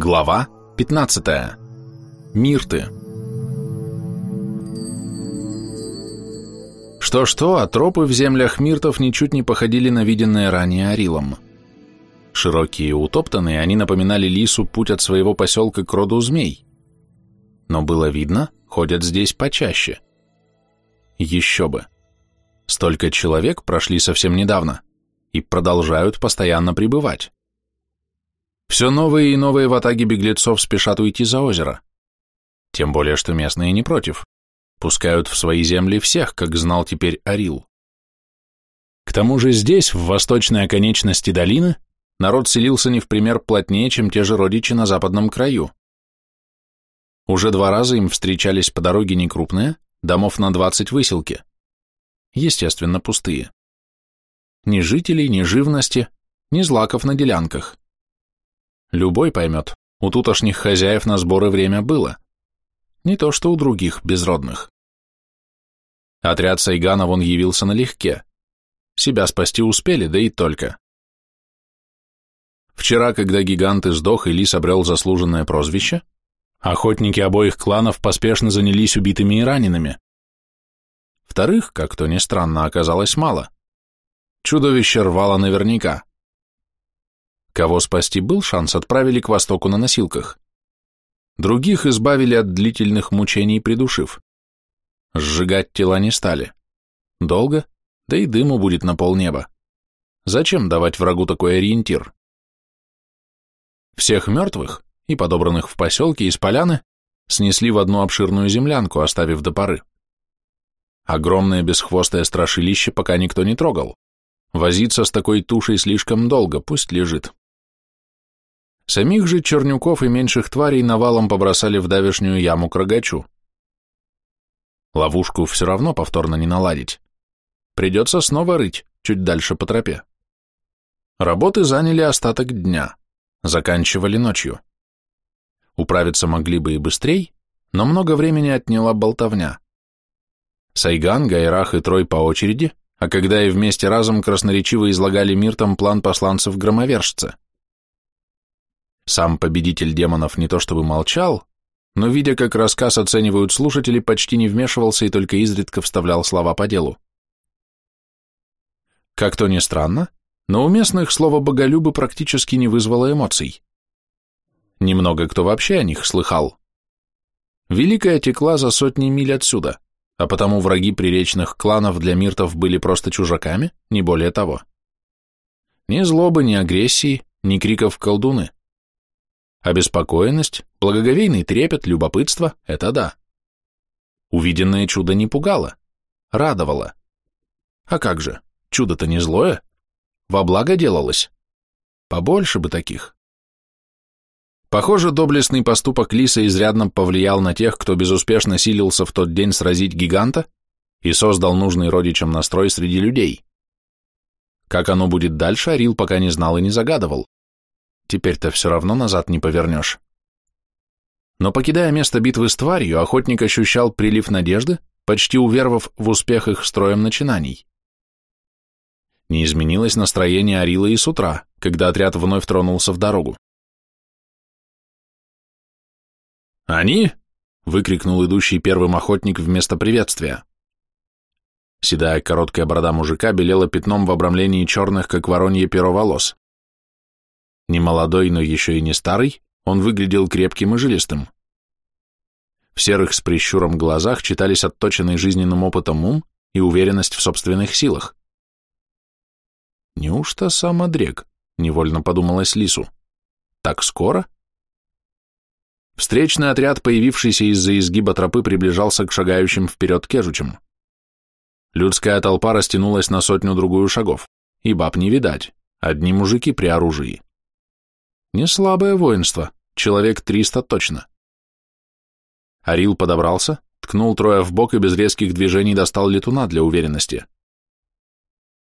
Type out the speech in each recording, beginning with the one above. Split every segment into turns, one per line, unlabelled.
Глава 15. Мирты. Что-что, а тропы в землях миртов ничуть не походили на виденные ранее Арилом. Широкие и утоптанные, они напоминали лису путь от своего поселка к роду змей. Но было видно, ходят здесь почаще. Еще бы. Столько человек прошли совсем недавно и продолжают постоянно пребывать. Все новые и новые ватаги беглецов спешат уйти за озеро. Тем более, что местные не против. Пускают в свои земли всех, как знал теперь Арил. К тому же здесь, в восточной оконечности долины, народ селился не в пример плотнее, чем те же родичи на западном краю. Уже два раза им встречались по дороге некрупные, домов на двадцать выселки. Естественно, пустые. Ни жителей, ни живности, ни злаков на делянках. Любой поймет, у тутошних хозяев на сборы время было. Не то что у других безродных. Отряд Сайгана вон явился налегке. Себя спасти успели, да и только. Вчера, когда гигант издох и лис обрел заслуженное прозвище, охотники обоих кланов поспешно занялись убитыми и ранеными. Вторых, как то ни странно, оказалось мало. Чудовище рвало наверняка. Кого спасти был шанс, отправили к востоку на носилках. Других избавили от длительных мучений, придушив. Сжигать тела не стали. Долго, да и дыму будет на полнеба. Зачем давать врагу такой ориентир? Всех мертвых и подобранных в поселке из поляны снесли в одну обширную землянку, оставив до поры. Огромное бесхвостое страшилище пока никто не трогал. Возиться с такой тушей слишком долго, пусть лежит. Самих же чернюков и меньших тварей навалом побросали в давешнюю яму к рогачу. Ловушку все равно повторно не наладить. Придется снова рыть, чуть дальше по тропе. Работы заняли остаток дня, заканчивали ночью. Управиться могли бы и быстрей, но много времени отняла болтовня. Сайган, Гайрах и Трой по очереди, а когда и вместе разом красноречиво излагали миртом план посланцев громовержца. Сам победитель демонов не то чтобы молчал, но, видя, как рассказ оценивают слушатели, почти не вмешивался и только изредка вставлял слова по делу. Как то ни странно, но у местных слово «боголюбы» практически не вызвало эмоций. Немного кто вообще о них слыхал. Великая текла за сотни миль отсюда, а потому враги приречных кланов для миртов были просто чужаками, не более того. Ни злобы, ни агрессии, ни криков колдуны. Обеспокоенность, благоговейный трепет, любопытство — это да. Увиденное чудо не пугало, радовало. А как же, чудо-то не злое, во благо делалось. Побольше бы таких. Похоже, доблестный поступок Лиса изрядно повлиял на тех, кто безуспешно силился в тот день сразить гиганта и создал нужный родичам настрой среди людей. Как оно будет дальше, Арил пока не знал и не загадывал. Теперь-то все равно назад не повернешь. Но покидая место битвы с тварью, охотник ощущал прилив надежды, почти уверовав в успех их строем начинаний. Не изменилось настроение Арила и с утра, когда отряд вновь тронулся в дорогу. «Они?» — выкрикнул идущий первым охотник вместо приветствия. Седая короткая борода мужика белела пятном в обрамлении черных, как воронье перо волос. Не молодой, но еще и не старый, он выглядел крепким и жилистым. В серых с прищуром глазах читались отточенный жизненным опытом ум и уверенность в собственных силах. «Неужто сам Одрек?» — невольно подумалась Лису. «Так скоро?» Встречный отряд, появившийся из-за изгиба тропы, приближался к шагающим вперед кежучам. Людская толпа растянулась на сотню-другую шагов, и баб не видать, одни мужики при оружии. Не слабое воинство, человек триста точно. Арил подобрался, ткнул Троя в бок и без резких движений достал летуна для уверенности.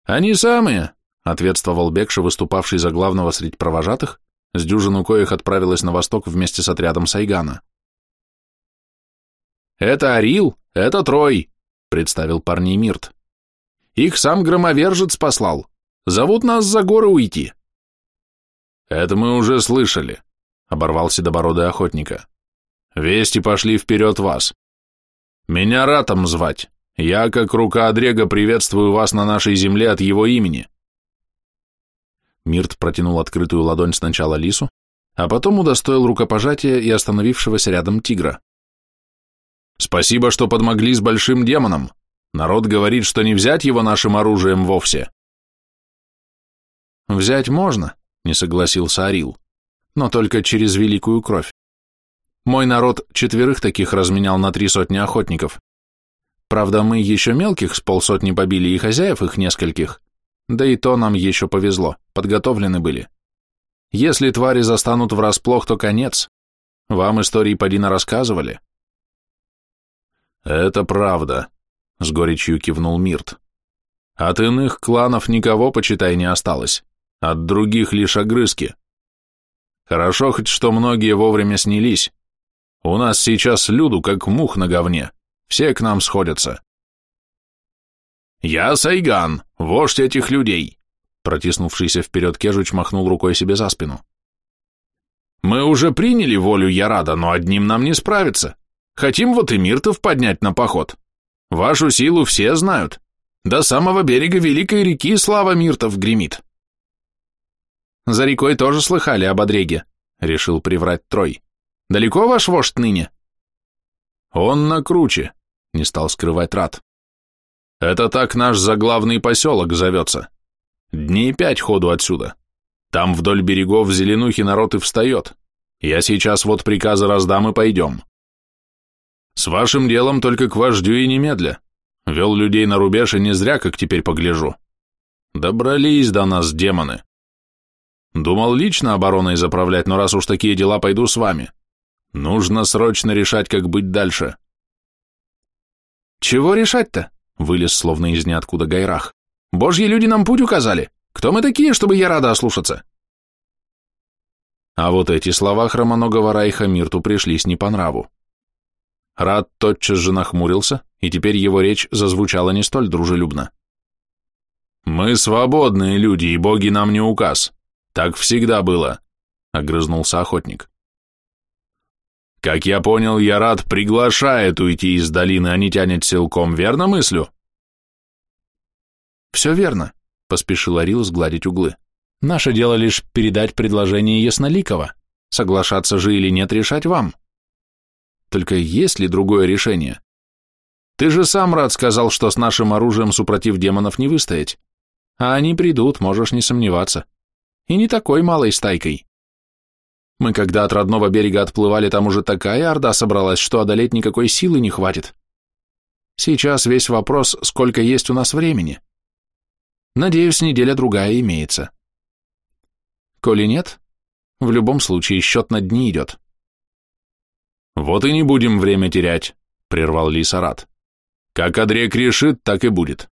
«Они самые!» — ответствовал Бекша, выступавший за главного среди провожатых, с дюжину коих отправилась на восток вместе с отрядом Сайгана. «Это Арил, это Трой», — представил парней Мирт. «Их сам громовержец послал. Зовут нас за горы уйти». «Это мы уже слышали», — оборвал седобородый охотника. «Вести пошли вперед вас. Меня Ратом звать. Я, как рука Адрега, приветствую вас на нашей земле от его имени». Мирт протянул открытую ладонь сначала лису, а потом удостоил рукопожатия и остановившегося рядом тигра. «Спасибо, что подмогли с большим демоном. Народ говорит, что не взять его нашим оружием вовсе». «Взять можно», — не согласился Арил, — «но только через великую кровь. Мой народ четверых таких разменял на три сотни охотников. Правда, мы еще мелких с полсотни побили и хозяев их нескольких, да и то нам еще повезло, подготовлены были. Если твари застанут врасплох, то конец. Вам истории Падина рассказывали. Это правда, с горечью кивнул Мирт. От иных кланов никого, почитай, не осталось. От других лишь огрызки. Хорошо хоть, что многие вовремя снялись. У нас сейчас люду, как мух на говне. Все к нам сходятся. Я Сайган, вождь этих людей. Протиснувшийся вперед Кежуч махнул рукой себе за спину. «Мы уже приняли волю Ярада, но одним нам не справиться. Хотим вот и Миртов поднять на поход. Вашу силу все знают. До самого берега Великой реки слава Миртов гремит». «За рекой тоже слыхали об Одреге», — решил приврать Трой. «Далеко ваш вождь ныне?» «Он на круче», — не стал скрывать Рад. «Это так наш заглавный поселок зовется. Дней пять ходу отсюда. Там вдоль берегов зеленухи народ и встает. Я сейчас вот приказы раздам и пойдем. С вашим делом только к вождю и немедля. Вел людей на рубеж и не зря, как теперь погляжу. Добрались до нас демоны. Думал лично обороной заправлять, но раз уж такие дела, пойду с вами. Нужно срочно решать, как быть дальше.
Чего решать-то? Вылез словно из ниоткуда Гайрах. Божьи люди нам путь указали. Кто мы такие, чтобы я рада ослушаться?»
А вот эти слова хромоногого Райха Мирту пришлись не по нраву. Рад тотчас же нахмурился, и теперь его речь зазвучала не столь дружелюбно. «Мы свободные люди, и боги нам не указ. Так всегда было», — огрызнулся охотник. «Как я понял, я рад приглашает уйти из долины, а не тянет силком, верно мыслю?»
«Все верно», — поспешил Арил сгладить углы. «Наше дело лишь передать предложение Ясноликова. Соглашаться же или нет, решать вам. Только есть ли другое решение? Ты же сам, Рад, сказал, что с нашим оружием супротив демонов не выстоять. А они придут, можешь не сомневаться. И не такой малой стайкой. Мы когда от родного берега отплывали, там уже такая орда собралась, что одолеть никакой силы не хватит. Сейчас весь вопрос, сколько есть у нас времени. Надеюсь, неделя-другая имеется. Коли нет, в любом случае счет на дни идет.
Вот и не будем время терять, прервал Лисарат. Как Адрек решит, так и будет.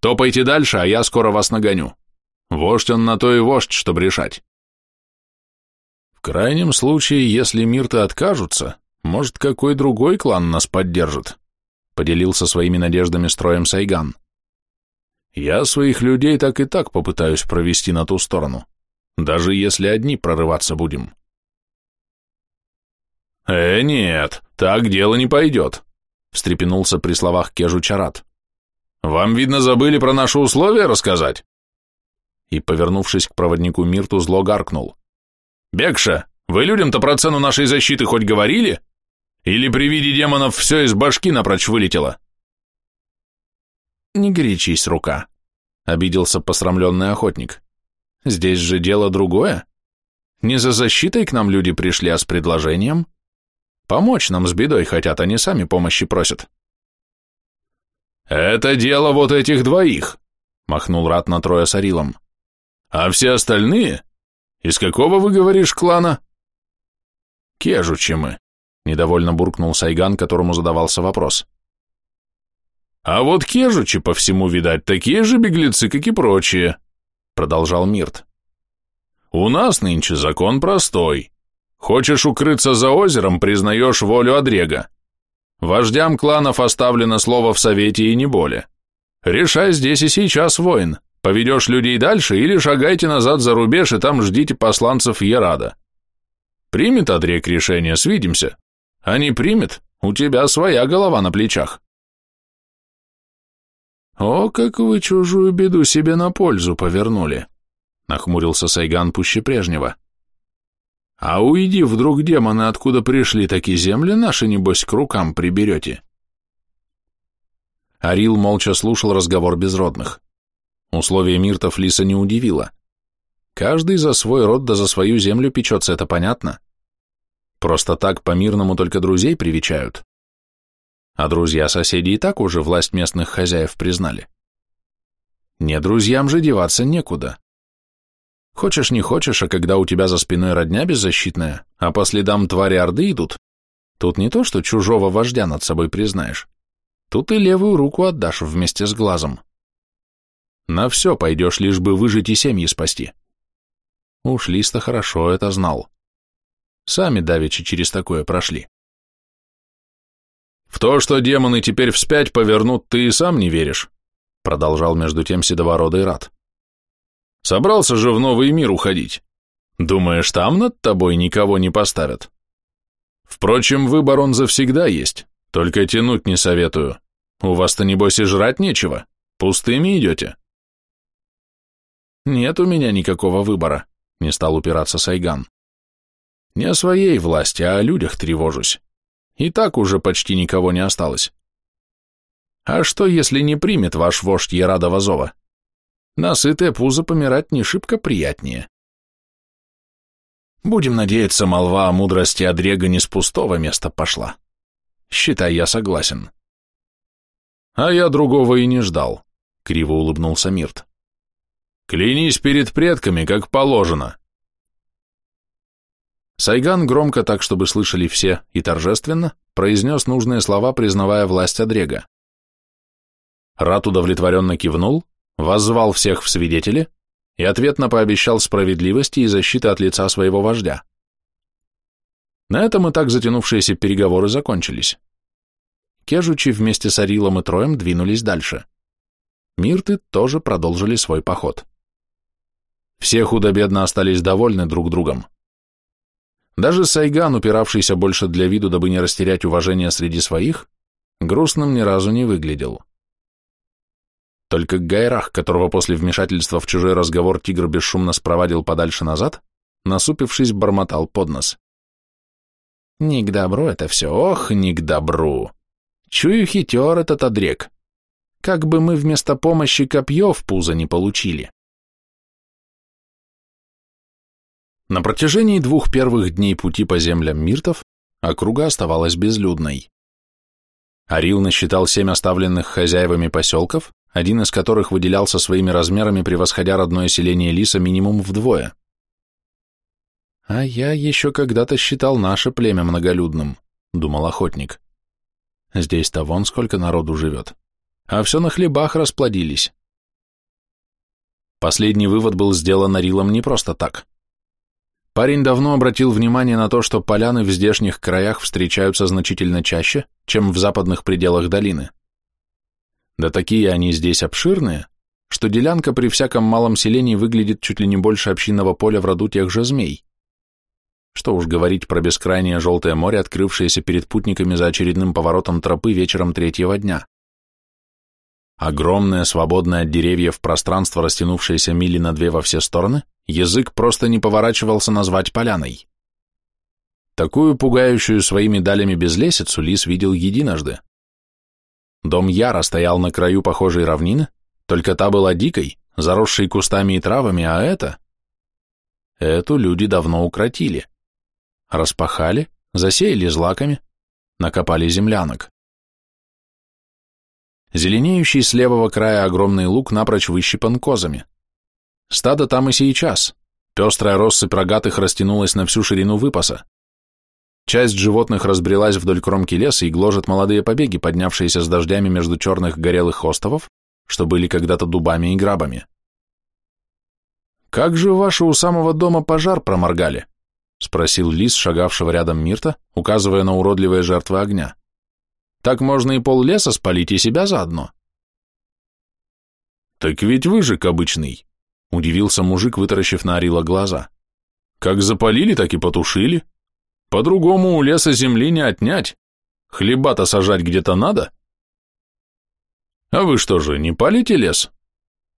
Топайте дальше, а я скоро вас нагоню. Вождь он на то и вождь, чтобы решать. В крайнем случае, если мирты откажутся, может, какой другой клан нас поддержит, поделился своими надеждами строем Сайган. Я своих людей так и так попытаюсь провести на ту сторону, даже если одни прорываться будем. «Э, нет, так дело не пойдет», — встрепенулся при словах Кежу Чарат. «Вам, видно, забыли про наши условия рассказать?» И, повернувшись к проводнику Мирту, зло гаркнул. «Бекша, вы людям-то про цену нашей защиты хоть говорили? Или при виде демонов все из башки напрочь вылетело?»
«Не горячись, рука», — обиделся посрамленный охотник. «Здесь же дело другое. Не за защитой к нам люди пришли, а с предложением. Помочь нам с бедой хотят, они сами помощи просят».
«Это дело вот этих двоих», — махнул Рат на трое с Арилом. «А все остальные? Из какого, вы говоришь, клана?» «Кежучи мы», — недовольно буркнул Сайган, которому задавался вопрос. А вот кежучи по всему, видать, такие же беглецы, как и прочие, продолжал Мирт. У нас нынче закон простой. Хочешь укрыться за озером, признаешь волю Адрега. Вождям кланов оставлено слово в совете и не более. Решай здесь и сейчас, воин. Поведешь людей дальше или шагайте назад за рубеж и там ждите посланцев Ерада.
Примет Адрек решение, свидимся. А не примет, у тебя своя голова на плечах.
О, как вы чужую беду себе на пользу повернули, нахмурился Сайган пуще прежнего. А уйди вдруг демоны, откуда пришли такие земли, наши, небось, к рукам приберете. Арил молча слушал разговор безродных. Условие Миртов Лиса не удивило. Каждый за свой род да за свою землю печется, это понятно. Просто так по-мирному только друзей привечают. А друзья-соседи и так уже власть местных хозяев признали. Не друзьям же деваться некуда. Хочешь не хочешь, а когда у тебя за спиной родня беззащитная, а по следам твари Орды идут, тут не то, что чужого вождя над собой признаешь, тут и левую руку отдашь вместе с глазом. На все пойдешь, лишь бы выжить и семьи спасти. Уж Листа хорошо это знал. Сами давеча через такое прошли.
«В то, что демоны теперь вспять повернут, ты и сам не веришь», продолжал между тем седовородый рад. «Собрался же в новый мир уходить. Думаешь, там над тобой никого не поставят? Впрочем, выбор он завсегда есть, только тянуть не советую. У вас-то, небось, и жрать нечего, пустыми идете».
«Нет у меня никакого выбора», не стал упираться Сайган. Не о своей власти, а о людях тревожусь. И так уже почти никого не осталось. А что, если не примет ваш вождь Ярада Вазова? Насытое пузо помирать не шибко приятнее. Будем надеяться, молва о мудрости Адрега не с пустого места пошла. Считай, я согласен.
А я другого и не ждал, — криво улыбнулся Мирт. Клянись перед предками, как положено.
Сайган громко, так чтобы слышали все, и торжественно, произнес нужные слова, признавая власть Адрега. Рат удовлетворенно кивнул, воззвал всех в свидетели и ответно пообещал справедливости и защиты от лица своего вождя. На этом и так затянувшиеся переговоры закончились. Кежучи вместе с Арилом и Троем двинулись дальше. Мирты тоже продолжили свой поход. Все худо-бедно остались довольны друг другом. Даже Сайган, упиравшийся больше для виду, дабы не растерять уважение среди своих, грустным ни разу не выглядел. Только Гайрах, которого после вмешательства в чужой разговор тигр бесшумно спровадил подальше назад, насупившись, бормотал под нос. «Не к добру это все, ох, не к добру! Чую хитер этот одрек! Как бы мы вместо помощи копье в пузо не получили!» На протяжении двух первых дней пути по землям Миртов округа оставалась безлюдной. Арил насчитал семь оставленных хозяевами поселков, один из которых выделялся своими размерами, превосходя родное селение Лиса минимум вдвое. «А я еще когда-то считал наше племя многолюдным», — думал охотник. «Здесь-то вон сколько народу живет. А все на хлебах расплодились». Последний вывод был сделан Арилом не просто так. Парень давно обратил внимание на то, что поляны в здешних краях встречаются значительно чаще, чем в западных пределах долины. Да такие они здесь обширные, что делянка при всяком малом селении выглядит чуть ли не больше общинного поля в роду тех же змей. Что уж говорить про бескрайнее желтое море, открывшееся перед путниками за очередным поворотом тропы вечером третьего дня. Огромное, свободное от деревьев пространство, растянувшееся мили на две во все стороны, язык просто не поворачивался назвать поляной. Такую пугающую своими далями безлесицу лис видел единожды. Дом Яра стоял на краю похожей равнины, только та была дикой, заросшей кустами и травами, а это... Эту люди давно укротили. Распахали, засеяли злаками, накопали землянок. Зеленеющий с левого края огромный луг напрочь выщипан козами. Стадо там и сейчас. Пестрая россыпь рогатых растянулась на всю ширину выпаса. Часть животных разбрелась вдоль кромки леса и гложет молодые побеги, поднявшиеся с дождями между черных горелых остовов, что были когда-то дубами и грабами. «Как же ваши у самого дома пожар проморгали?» — спросил лис, шагавшего рядом Мирта, указывая на уродливые жертвы огня. «Так можно и пол леса спалить, и себя заодно».
«Так ведь выжиг обычный», Удивился мужик, вытаращив на Арила глаза. Как запалили, так и потушили. По-другому у леса земли не отнять. Хлеба-то сажать где-то надо. А вы что же, не палите лес?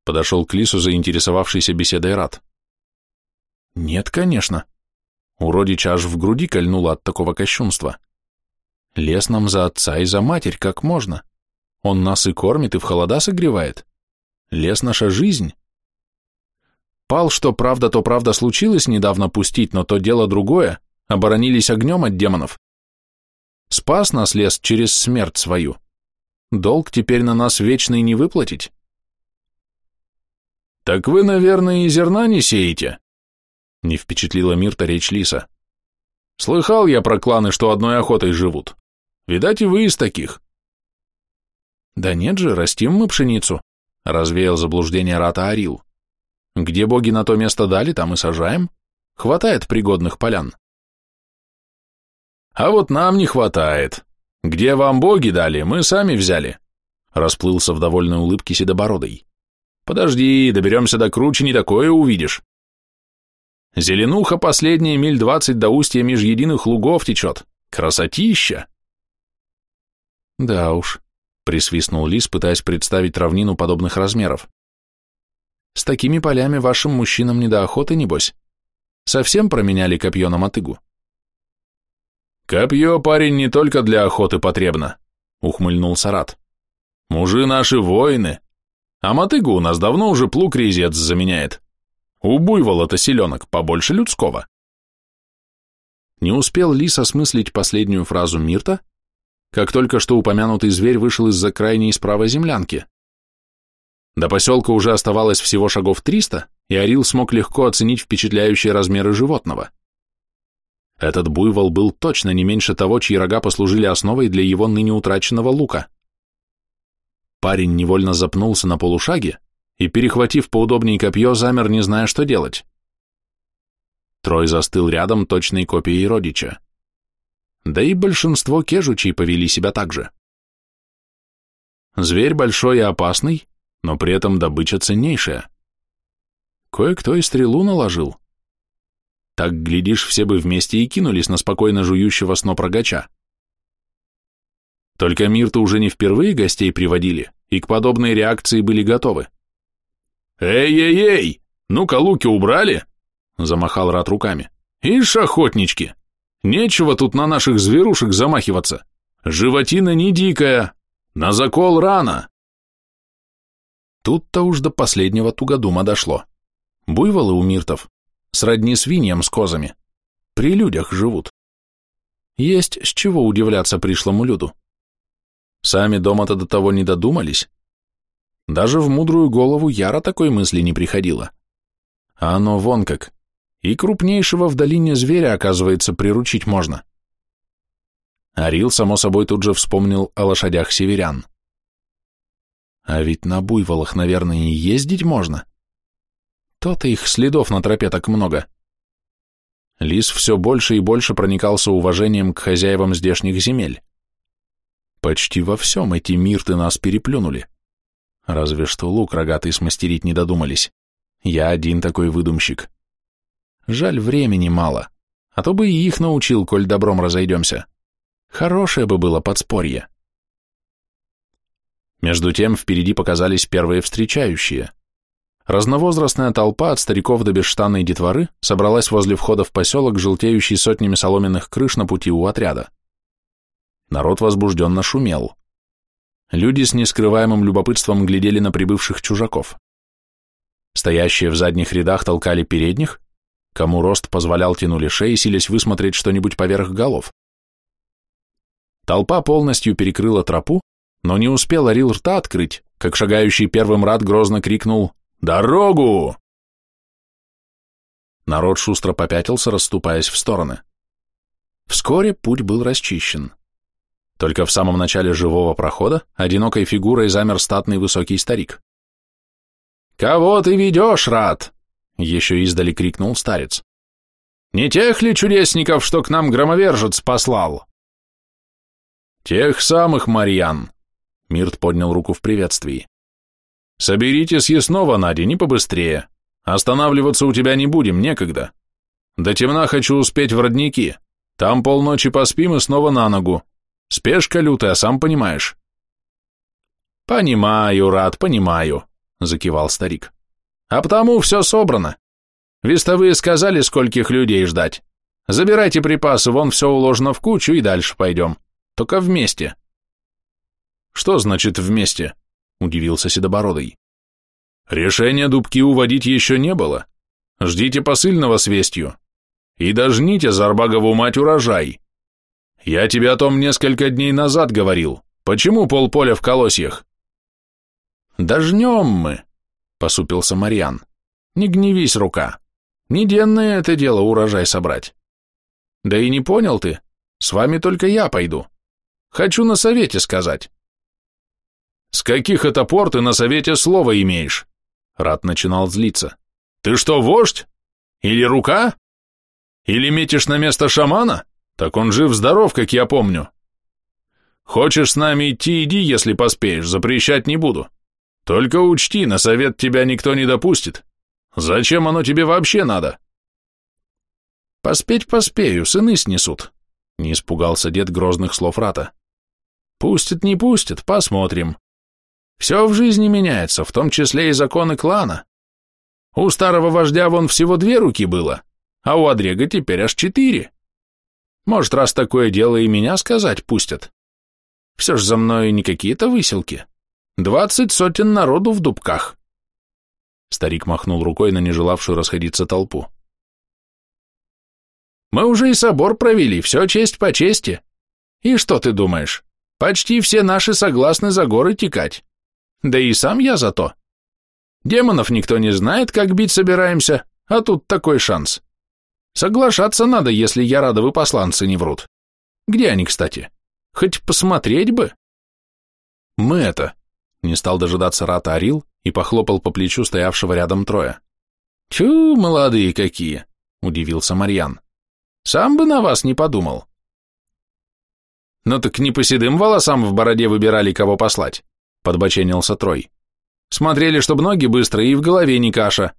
Подошел к лису заинтересовавшийся беседой Рад.
Нет, конечно. У родича аж в груди кольнуло от такого кощунства. Лес нам за отца и за матерь, как можно. Он нас и кормит, и в холода согревает. Лес — наша жизнь. Пал, что правда, то правда случилось недавно пустить, но то дело другое, оборонились огнем от демонов. Спас нас лес через смерть свою. Долг теперь на нас вечный не выплатить.
Так вы, наверное, и зерна не сеете? Не впечатлила Мирта речь Лиса. Слыхал я про кланы, что одной охотой живут. Видать, и вы из таких.
Да нет же, растим мы пшеницу, развеял заблуждение Рата Арил. Где боги на то место дали, там и сажаем. Хватает пригодных полян.
А вот нам не хватает. Где вам боги дали, мы сами взяли. Расплылся в довольной улыбке седобородой. Подожди, доберемся до круче, не такое увидишь. Зеленуха последние миль двадцать до устья меж единых лугов течет. Красотища!
Да уж, присвистнул лис, пытаясь представить равнину подобных размеров. С такими полями вашим мужчинам не до охоты, небось. Совсем променяли копье на мотыгу?
Копье, парень, не только для охоты потребно, ухмыльнул Сарат. Мужи наши воины, а мотыгу у нас давно уже плуг резец заменяет. У буйвола-то селенок побольше людского.
Не успел лис осмыслить последнюю фразу Мирта, как только что упомянутый зверь вышел из-за крайней справа землянки. До поселка уже оставалось всего шагов триста, и Орил смог легко оценить впечатляющие размеры животного. Этот буйвол был точно не меньше того, чьи рога послужили основой для его ныне утраченного лука. Парень невольно запнулся на полушаге и, перехватив поудобнее копье, замер, не зная, что делать. Трой застыл рядом точной копией родича. Да и большинство кежучей повели себя так же. Зверь большой и опасный, но при этом добыча ценнейшая. Кое-кто и стрелу наложил. Так, глядишь, все бы вместе и кинулись на спокойно жующего снопрогача. Только Мирту уже не впервые гостей приводили, и к подобной реакции были готовы.
«Эй-эй-эй! Ну-ка луки убрали!» — замахал Рат руками. «Ишь, охотнички! Нечего тут на наших зверушек замахиваться! Животина не дикая! На закол рано!»
Тут-то уж до последнего тугодума дошло. Буйволы у миртов, сродни свиньям с козами, при людях живут. Есть с чего удивляться пришлому люду. Сами дома-то до того не додумались. Даже в мудрую голову Яра такой мысли не приходило. А оно вон как. И крупнейшего в долине зверя, оказывается, приручить можно. Арил, само собой, тут же вспомнил о лошадях северян. А ведь на буйволах, наверное, и ездить можно. То-то их следов на тропе так много. Лис все больше и больше проникался уважением к хозяевам здешних земель. Почти во всем эти мирты нас переплюнули. Разве что лук рогатый смастерить не додумались. Я один такой выдумщик. Жаль, времени мало, а то бы и их научил, коль добром разойдемся. Хорошее бы было подспорье. Между тем впереди показались первые встречающие. Разновозрастная толпа от стариков до бесштанной детворы собралась возле входа в поселок, желтеющий сотнями соломенных крыш на пути у отряда. Народ возбужденно шумел. Люди с нескрываемым любопытством глядели на прибывших чужаков. Стоящие в задних рядах толкали передних, кому рост позволял тянули шеи, силясь высмотреть что-нибудь поверх голов. Толпа полностью перекрыла тропу, но не успел Арил рта открыть, как шагающий первым рад грозно крикнул «Дорогу!». Народ шустро попятился, расступаясь в стороны. Вскоре путь был расчищен. Только в самом начале живого прохода одинокой фигурой замер статный высокий старик. «Кого ты ведешь, рад?» — еще издали крикнул старец. «Не тех ли чудесников, что к нам громовержец послал?» «Тех самых, Марьян», Мирт поднял руку в приветствии. «Соберите съестного, Надя, не побыстрее. Останавливаться у тебя не будем, некогда. До темна хочу успеть в родники.
Там полночи поспим и снова на ногу. Спешка лютая, сам понимаешь. Понимаю, Рад, понимаю, закивал старик. А потому все собрано. Вестовые сказали, скольких людей ждать. Забирайте припасы, вон все уложено в кучу и дальше пойдем. Только вместе. Что значит вместе? Удивился Седобородый. Решения дубки уводить еще не было. Ждите посыльного с вестью. И дожните Зарбагову мать урожай. Я тебе о том несколько дней назад говорил. Почему полполя в колосьях? Дожнем мы, посупился Марьян. Не гневись, рука. Не денное это дело урожай собрать. Да и не понял ты, с вами только я пойду. Хочу на совете сказать. С каких это пор ты на совете слово имеешь? Рад начинал злиться. Ты что, вождь? Или рука? Или метишь на место шамана? Так он жив-здоров, как я помню. Хочешь с нами идти, иди, если поспеешь, запрещать не буду. Только учти, на совет тебя никто не допустит. Зачем оно тебе вообще надо? Поспеть поспею, сыны снесут. Не испугался дед грозных слов Рата. Пустят, не пустят, посмотрим. Все в жизни меняется, в том числе и законы клана. У старого вождя вон всего две руки было, а у Адрега теперь аж четыре. Может, раз такое дело и меня сказать пустят. Все ж за мной не какие-то выселки. Двадцать сотен народу в дубках. Старик махнул рукой на нежелавшую расходиться толпу. Мы уже и собор провели, все честь по чести. И что ты думаешь? Почти все наши согласны за горы текать. Да и сам я за то. Демонов никто не знает, как бить собираемся, а тут такой шанс. Соглашаться надо, если Ярадовы посланцы не врут. Где они, кстати? Хоть посмотреть бы. Мы это, не стал дожидаться Рата Арил и похлопал по плечу стоявшего рядом Троя. Тю, молодые какие, удивился Марьян. Сам бы на вас не подумал. Ну так не по седым волосам в бороде выбирали, кого послать, подбоченился Трой. Смотрели, чтобы ноги быстро и в голове не каша.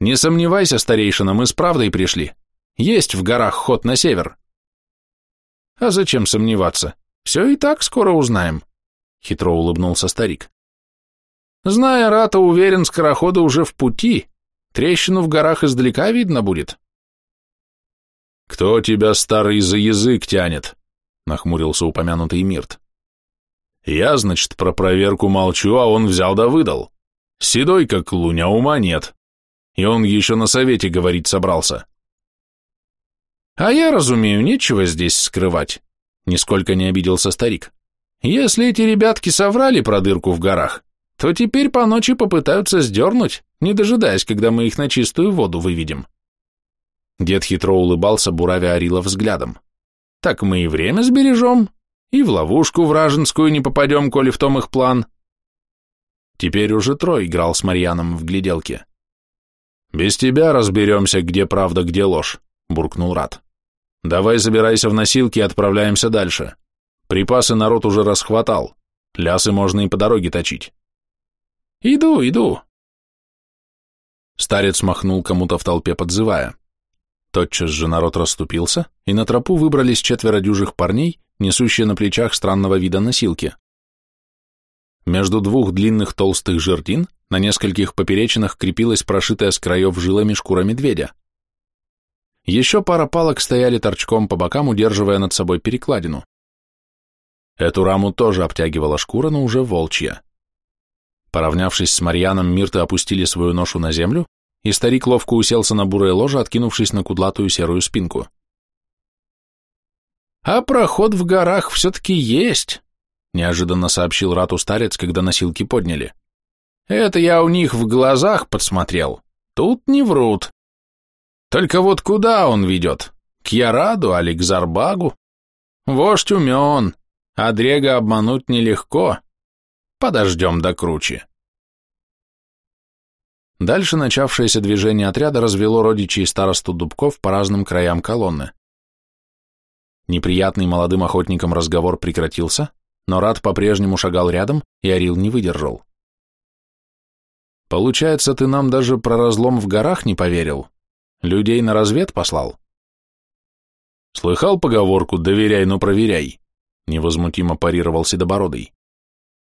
Не сомневайся, старейшина, мы с правдой пришли. Есть в горах ход на север. А зачем сомневаться? Все и так скоро узнаем, хитро улыбнулся старик. Зная Рата, уверен, скороходы уже в пути. Трещину в горах издалека видно будет. «Кто тебя, старый, за язык тянет?» — нахмурился упомянутый Мирт. «Я, значит, про проверку молчу, а он взял да выдал. Седой, как луня, ума нет. И он еще на совете говорить собрался». «А я разумею, нечего здесь скрывать», — нисколько не обиделся старик. «Если эти ребятки соврали про дырку в горах, то теперь по ночи попытаются сдернуть, не дожидаясь, когда мы их на чистую воду выведем». Дед хитро улыбался, буравя Арила взглядом. «Так мы и время сбережем, и в ловушку враженскую не попадем, коли в том их план». Теперь уже Трой играл с Марьяном в гляделке. «Без тебя разберемся, где правда, где ложь», — буркнул Рат. «Давай забирайся в носилки и отправляемся дальше. Припасы народ уже расхватал. Лясы можно и по дороге точить». «Иду, иду». Старец махнул кому-то в толпе, подзывая. Тотчас же народ расступился, и на тропу выбрались четверо дюжих парней, несущие на плечах странного вида носилки. Между двух длинных толстых жердин на нескольких поперечинах крепилась прошитая с краев жилами шкура медведя. Еще пара палок стояли торчком по бокам, удерживая над собой перекладину. Эту раму тоже обтягивала шкура, но уже волчья. Поравнявшись с Марьяном, Мирты опустили свою ношу на землю, и старик ловко уселся на бурое ложе, откинувшись на кудлатую серую спинку. «А проход в горах все-таки есть», — неожиданно сообщил рату старец, когда носилки подняли. «Это я у них в глазах подсмотрел. Тут не врут. Только вот куда он ведет? К Яраду, али к Зарбагу? Вождь умен, а Дрега обмануть нелегко. Подождем до круче». Дальше начавшееся движение отряда развело родичей старосту Дубков по разным краям колонны. Неприятный молодым охотникам разговор прекратился, но Рад по-прежнему шагал рядом, и Орил не выдержал. «Получается, ты нам даже про разлом в горах не поверил? Людей на развед послал?»
Слыхал поговорку «доверяй, но проверяй», — невозмутимо парировал Седобородый.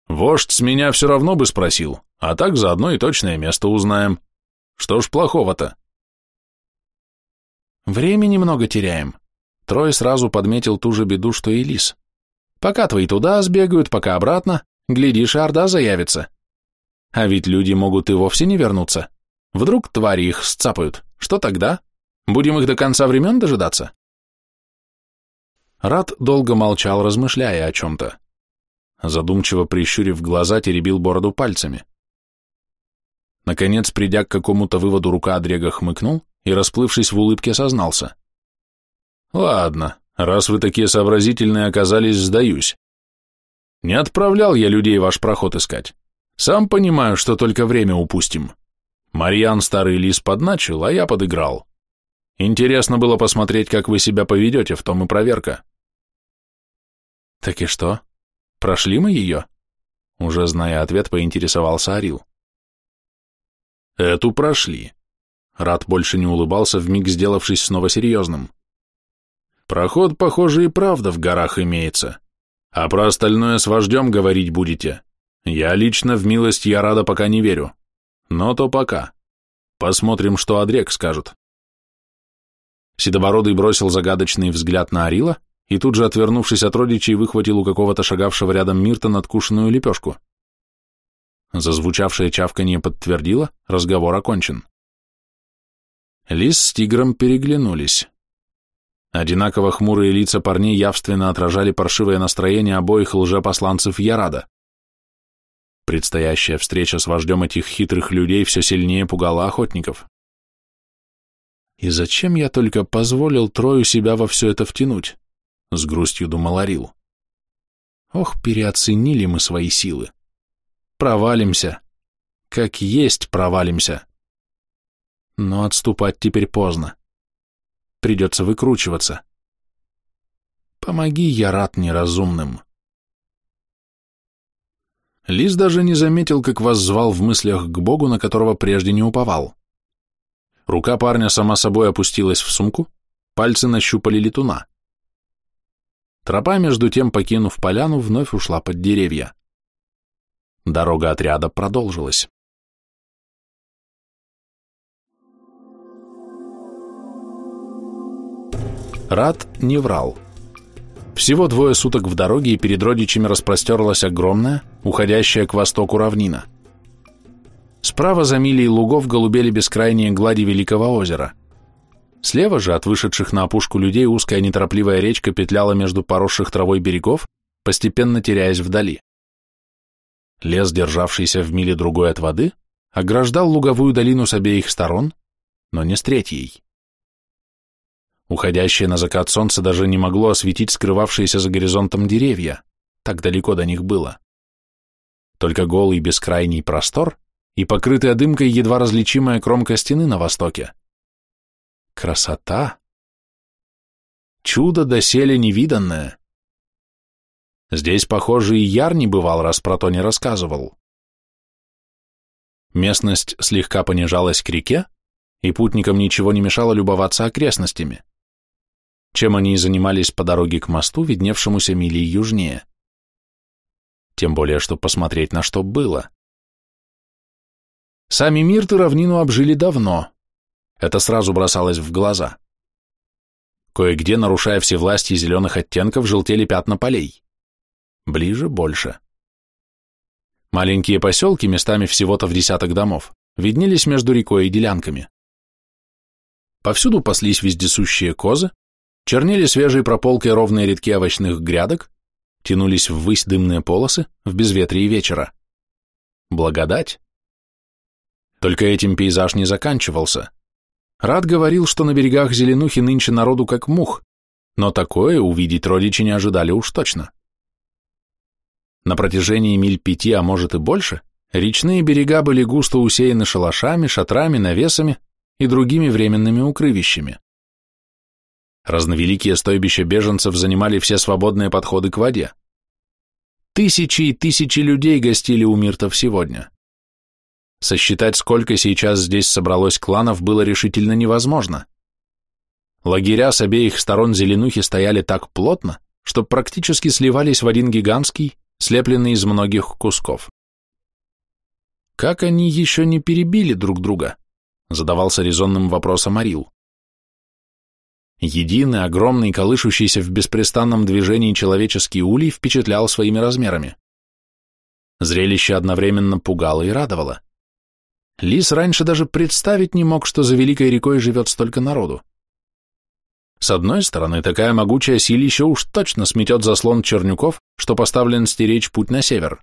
Вождь с меня все равно бы спросил, а так заодно и точное место узнаем. Что ж плохого-то?
Времени много теряем. Трой сразу подметил ту же беду, что и Лис. Пока твои туда сбегают, пока обратно, глядишь, Орда заявится. А ведь люди могут и вовсе не вернуться. Вдруг твари их сцапают. Что тогда? Будем их до конца времен дожидаться? Рад долго молчал, размышляя о чем-то. Задумчиво прищурив глаза, теребил бороду пальцами. Наконец, придя к какому-то выводу, рука Адрега хмыкнул и, расплывшись в улыбке, сознался. «Ладно, раз вы такие сообразительные оказались, сдаюсь. Не отправлял я людей ваш проход искать. Сам понимаю, что только время упустим. Марьян старый лис подначил, а я подыграл. Интересно было посмотреть, как вы себя поведете, в том и проверка». «Так и что? Прошли мы ее?» Уже зная ответ, поинтересовался Арил.
Эту прошли. Рад больше не улыбался, вмиг сделавшись снова серьезным. Проход, похоже, и правда в горах имеется. А про остальное с вождем говорить будете. Я лично в милость я рада пока не верю. Но то пока. Посмотрим, что Адрек скажет. Седобородый бросил загадочный взгляд на Арила и тут же, отвернувшись от родичей, выхватил у какого-то шагавшего рядом Мирта надкушенную лепешку. Зазвучавшее чавканье подтвердило, разговор окончен. Лис с тигром переглянулись. Одинаково хмурые лица парней явственно отражали паршивое настроение обоих лжепосланцев Ярада. Предстоящая встреча с вождем этих хитрых людей все сильнее пугала охотников. «И зачем я только позволил Трою себя во все это втянуть?» — с грустью думал Арил. «Ох, переоценили мы свои силы!» Провалимся. Как есть провалимся. Но отступать теперь поздно. Придется выкручиваться. Помоги, я рад неразумным. Лис даже не заметил, как вас звал в мыслях к Богу, на которого прежде не уповал. Рука парня сама собой опустилась в сумку, пальцы нащупали летуна. Тропа, между тем, покинув поляну, вновь ушла под деревья. Дорога отряда продолжилась. Рад не врал. Всего двое суток в дороге, и перед родичами распростерлась огромная, уходящая к востоку равнина. Справа за милей лугов голубели бескрайние глади Великого озера. Слева же от вышедших на опушку людей узкая неторопливая речка петляла между поросших травой берегов, постепенно теряясь вдали. Лес, державшийся в миле другой от воды, ограждал луговую долину с обеих сторон, но не с третьей. Уходящее на закат солнце даже не могло осветить скрывавшиеся за горизонтом деревья, так далеко до них было. Только голый бескрайний простор и покрытая дымкой едва различимая кромка стены на востоке. Красота! Чудо доселе невиданное! Здесь, похоже, и Яр не бывал, раз про то не рассказывал. Местность слегка понижалась к реке, и путникам ничего не мешало любоваться окрестностями. Чем они и занимались по дороге к мосту, видневшемуся мили южнее. Тем более, что посмотреть на что было. Сами Мирты равнину обжили давно. Это сразу бросалось в глаза. Кое-где, нарушая все власти зеленых оттенков, желтели пятна полей. Ближе больше. Маленькие поселки, местами всего-то в десяток домов, виднелись между рекой и делянками. Повсюду паслись вездесущие козы, чернели свежие прополкой ровные рядки овощных грядок, тянулись ввысь дымные полосы в безветрие вечера. Благодать. Только этим пейзаж не заканчивался. Рад говорил, что на берегах Зеленухи нынче народу как мух, но такое увидеть родичи не ожидали уж точно. На протяжении миль пяти, а может и больше, речные берега были густо усеяны шалашами, шатрами, навесами и другими временными укрывищами. Разновеликие стойбища беженцев занимали все свободные подходы к воде. Тысячи и тысячи людей гостили у Миртов сегодня. Сосчитать, сколько сейчас здесь собралось кланов, было решительно невозможно. лагеря с обеих сторон зеленухи стояли так плотно, что практически сливались в один гигантский, слепленный из многих кусков. Как они еще не перебили друг друга? Задавался резонным вопросом Арил. Единый, огромный, колышущийся в беспрестанном движении человеческий улей впечатлял своими размерами. Зрелище одновременно пугало и радовало. Лис раньше даже представить не мог, что за великой рекой живет столько народу. С одной стороны, такая могучая силища уж точно сметет заслон Чернюков, что поставлен стеречь путь на север.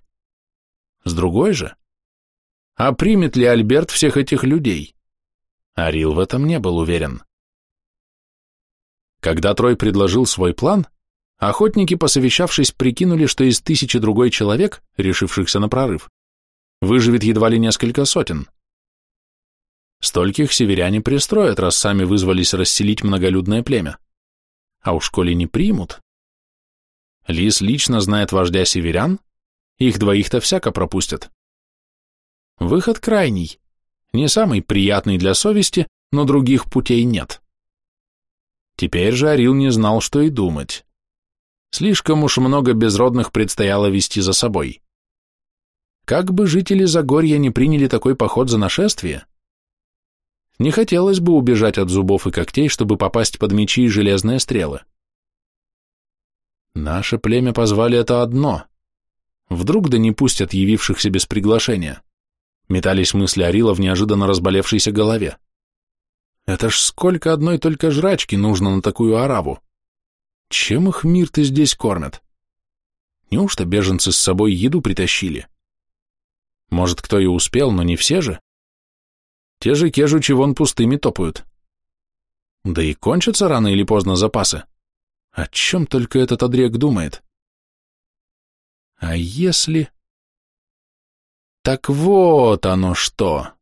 С другой же, а примет ли Альберт всех этих людей? Арил в этом не был уверен. Когда Трой предложил свой план, охотники, посовещавшись, прикинули, что из тысячи другой человек, решившихся на прорыв, выживет едва ли несколько сотен. Стольких северяне пристроят, раз сами вызвались расселить многолюдное племя. А уж коли не примут... Лис лично знает вождя северян, их двоих-то всяко пропустят. Выход крайний, не самый приятный для совести, но других путей нет. Теперь же Арил не знал, что и думать. Слишком уж много безродных предстояло вести за собой. Как бы жители Загорья не приняли такой поход за нашествие, не хотелось бы убежать от зубов и когтей, чтобы попасть под мечи и железные стрелы. Наше племя позвали это одно. Вдруг да не пустят явившихся без приглашения. Метались мысли Арила в неожиданно разболевшейся голове. Это ж сколько одной только жрачки нужно на такую ораву. Чем их мир-то здесь кормят? Неужто беженцы с собой еду притащили? Может, кто и успел, но не все же? Те же кежучи вон пустыми топают. Да и кончатся рано или поздно запасы. О чем только этот Одрек думает? А если... Так вот оно что!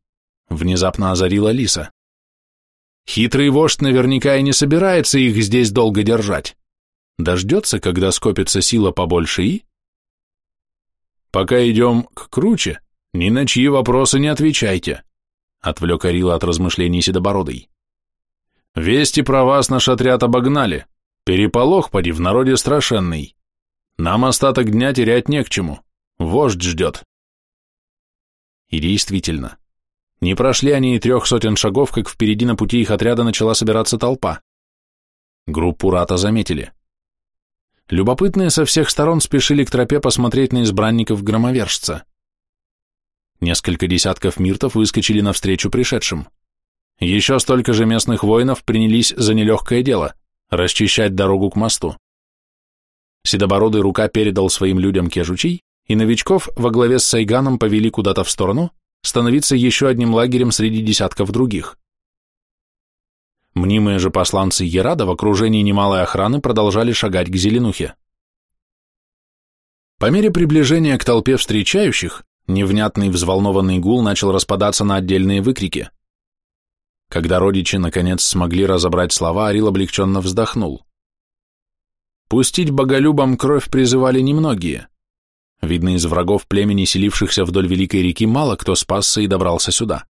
Внезапно озарила Лиса. Хитрый вождь наверняка и не собирается их здесь долго держать. Дождется, когда скопится сила побольше и... Пока идем к круче, ни на чьи вопросы не отвечайте отвлек Арила от размышлений Седобородый. «Вести про вас наш отряд обогнали. Переполох, поди, в народе страшенный. Нам остаток дня терять не к чему. Вождь ждет». И действительно, не прошли они и трех сотен шагов, как впереди на пути их отряда начала собираться толпа. Группу Рата заметили. Любопытные со всех сторон спешили к тропе посмотреть на избранников громовержца. Несколько десятков миртов выскочили навстречу пришедшим. Еще столько же местных воинов принялись за нелегкое дело – расчищать дорогу к мосту. Седобородый рука передал своим людям кежучий, и новичков во главе с Сайганом повели куда-то в сторону, становиться еще одним лагерем среди десятков других. Мнимые же посланцы Ерада в окружении немалой охраны продолжали шагать к Зеленухе. По мере приближения к толпе встречающих, Невнятный взволнованный гул начал распадаться на отдельные выкрики. Когда родичи наконец смогли разобрать слова, Арил облегченно вздохнул. Пустить боголюбам кровь призывали немногие. Видно, из врагов племени, селившихся вдоль Великой реки, мало кто спасся и добрался сюда.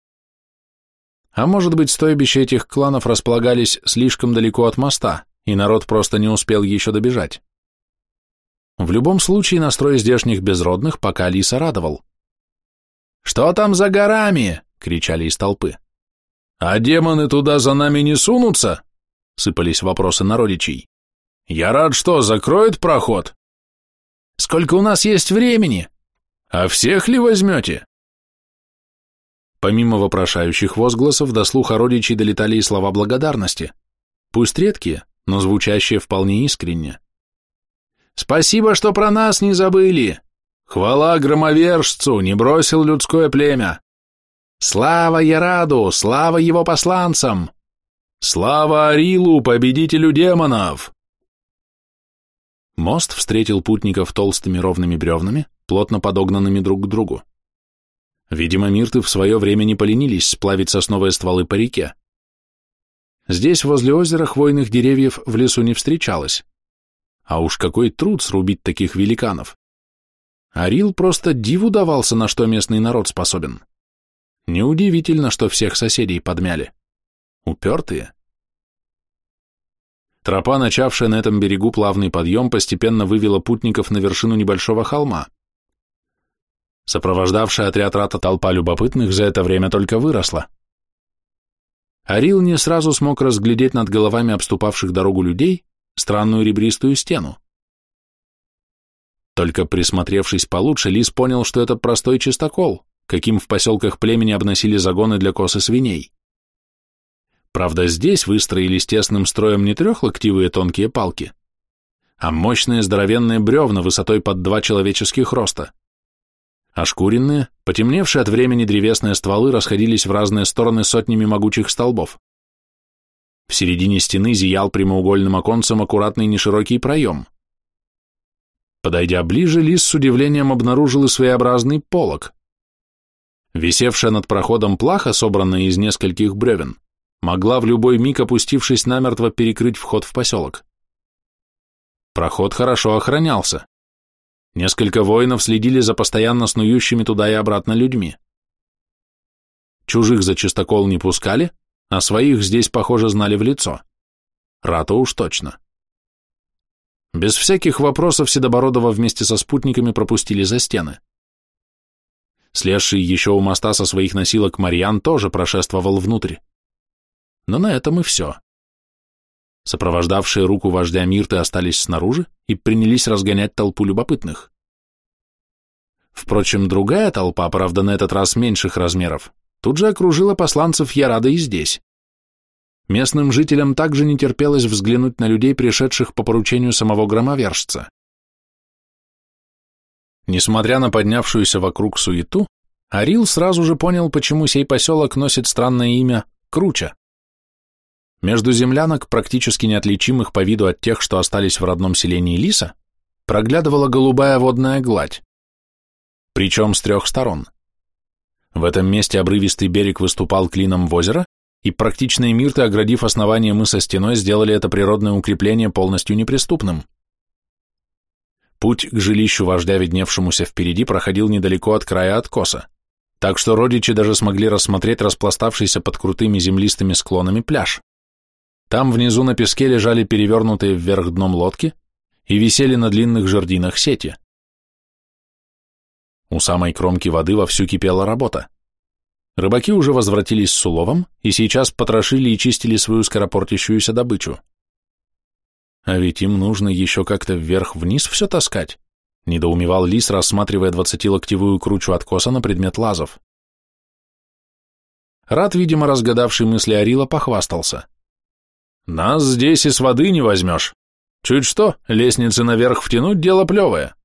А может быть, стойбища этих кланов располагались слишком далеко от моста, и народ просто не успел еще добежать. В любом случае, настрой здешних безродных пока Лиса радовал. «Что там за горами?» — кричали из толпы. «А демоны туда за нами не сунутся?» — сыпались вопросы народичей. «Я рад, что закроет проход». «Сколько у нас есть времени?» «А всех ли возьмете?» Помимо вопрошающих возгласов, до слуха родичей долетали и слова благодарности. Пусть редкие, но звучащие вполне искренне. «Спасибо, что про нас не забыли!» Хвала громовержцу, не бросил людское племя. Слава Яраду, слава его посланцам! Слава Арилу, победителю демонов! Мост встретил путников толстыми ровными бревнами, плотно подогнанными друг к другу. Видимо, мирты в свое время не поленились сплавить сосновые стволы по реке. Здесь, возле озера, хвойных деревьев в лесу не встречалось. А уж какой труд срубить таких великанов! Арил просто диву давался, на что местный народ способен. Неудивительно, что всех соседей подмяли. Упертые. Тропа, начавшая на этом берегу плавный подъем, постепенно вывела путников на вершину небольшого холма. Сопровождавшая отряд рата толпа любопытных за это время только выросла. Арил не сразу смог разглядеть над головами обступавших дорогу людей странную ребристую стену. Только присмотревшись получше, Лис понял, что это простой чистокол, каким в поселках племени обносили загоны для косы свиней. Правда, здесь выстроились тесным строем не трехлоктивые тонкие палки, а мощные здоровенные бревна высотой под два человеческих роста. Ошкуренные, потемневшие от времени древесные стволы расходились в разные стороны сотнями могучих столбов. В середине стены зиял прямоугольным оконцем аккуратный неширокий проем. Подойдя ближе, Лис с удивлением обнаружил и своеобразный полог. Висевшая над проходом плаха, собранная из нескольких бревен, могла в любой миг, опустившись намертво, перекрыть вход в поселок. Проход хорошо охранялся. Несколько воинов следили за постоянно снующими туда и обратно людьми. Чужих за чистокол не пускали, а своих здесь, похоже, знали в лицо. Рата уж точно. Без всяких вопросов Седобородова вместе со спутниками пропустили за стены. Слезший еще у моста со своих носилок Марьян тоже прошествовал внутрь. Но на этом и все. Сопровождавшие руку вождя Мирты остались снаружи и принялись разгонять толпу любопытных. Впрочем, другая толпа, правда, на этот раз меньших размеров, тут же окружила посланцев Ярада и здесь. Местным жителям также не терпелось взглянуть на людей, пришедших по поручению самого громовержца. Несмотря на поднявшуюся вокруг суету, Арил сразу же понял, почему сей поселок носит странное имя Круча. Между землянок, практически неотличимых по виду от тех, что остались в родном селении Лиса, проглядывала голубая водная гладь. Причем с трех сторон. В этом месте обрывистый берег выступал клином в озеро, и практичные мирты, оградив основание мыса стеной, сделали это природное укрепление полностью неприступным. Путь к жилищу вождя, видневшемуся впереди, проходил недалеко от края откоса, так что родичи даже смогли рассмотреть распластавшийся под крутыми землистыми склонами пляж. Там внизу на песке лежали перевернутые вверх дном лодки и висели на длинных жердинах сети. У самой кромки воды вовсю кипела работа. Рыбаки уже возвратились с уловом и сейчас потрошили и чистили свою скоропортящуюся добычу. А ведь им нужно еще как-то вверх-вниз все таскать, недоумевал лис, рассматривая двадцатилоктевую кручу откоса на предмет лазов. Рад, видимо, разгадавший мысли Арила, похвастался. Нас здесь и с воды не возьмешь. Чуть что, лестницы наверх втянуть – дело плевое.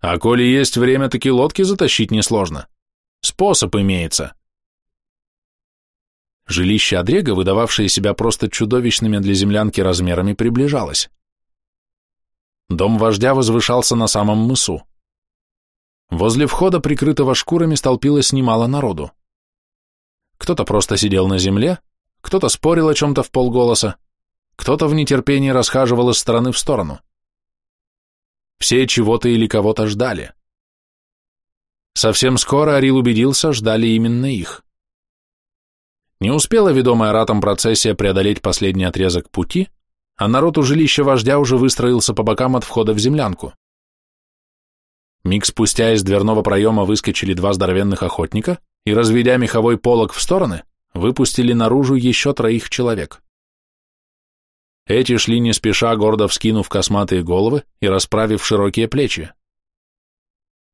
А коли есть время, таки лодки затащить несложно. Способ имеется. Жилище Адрега, выдававшее себя просто чудовищными для землянки размерами, приближалось. Дом вождя возвышался на самом мысу. Возле входа, прикрытого шкурами, столпилось немало народу. Кто-то просто сидел на земле, кто-то спорил о чем-то в полголоса, кто-то в нетерпении расхаживал из стороны в сторону. Все чего-то или кого-то ждали. Совсем скоро Арил убедился, ждали именно их. Не успела ведомая ратом процессия преодолеть последний отрезок пути, а народ у жилища вождя уже выстроился по бокам от входа в землянку. Миг спустя из дверного проема выскочили два здоровенных охотника и, разведя меховой полог в стороны, выпустили наружу еще троих человек. Эти шли не спеша, гордо вскинув косматые головы и расправив широкие плечи.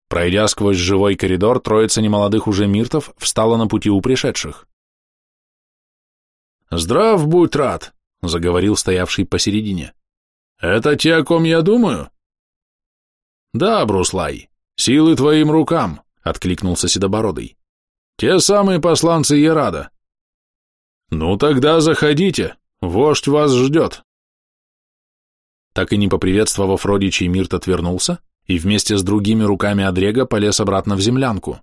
Пройдя сквозь живой коридор, троица немолодых уже миртов встала на пути у пришедших. «Здрав будь рад», — заговорил стоявший посередине. «Это те, о ком я думаю?» «Да, Бруслай, силы твоим рукам», — откликнулся Седобородый. «Те самые посланцы Ерада. «Ну тогда заходите, вождь вас ждет». Так и не поприветствовав родичей, Мирт отвернулся и вместе с другими руками Адрега полез обратно в землянку.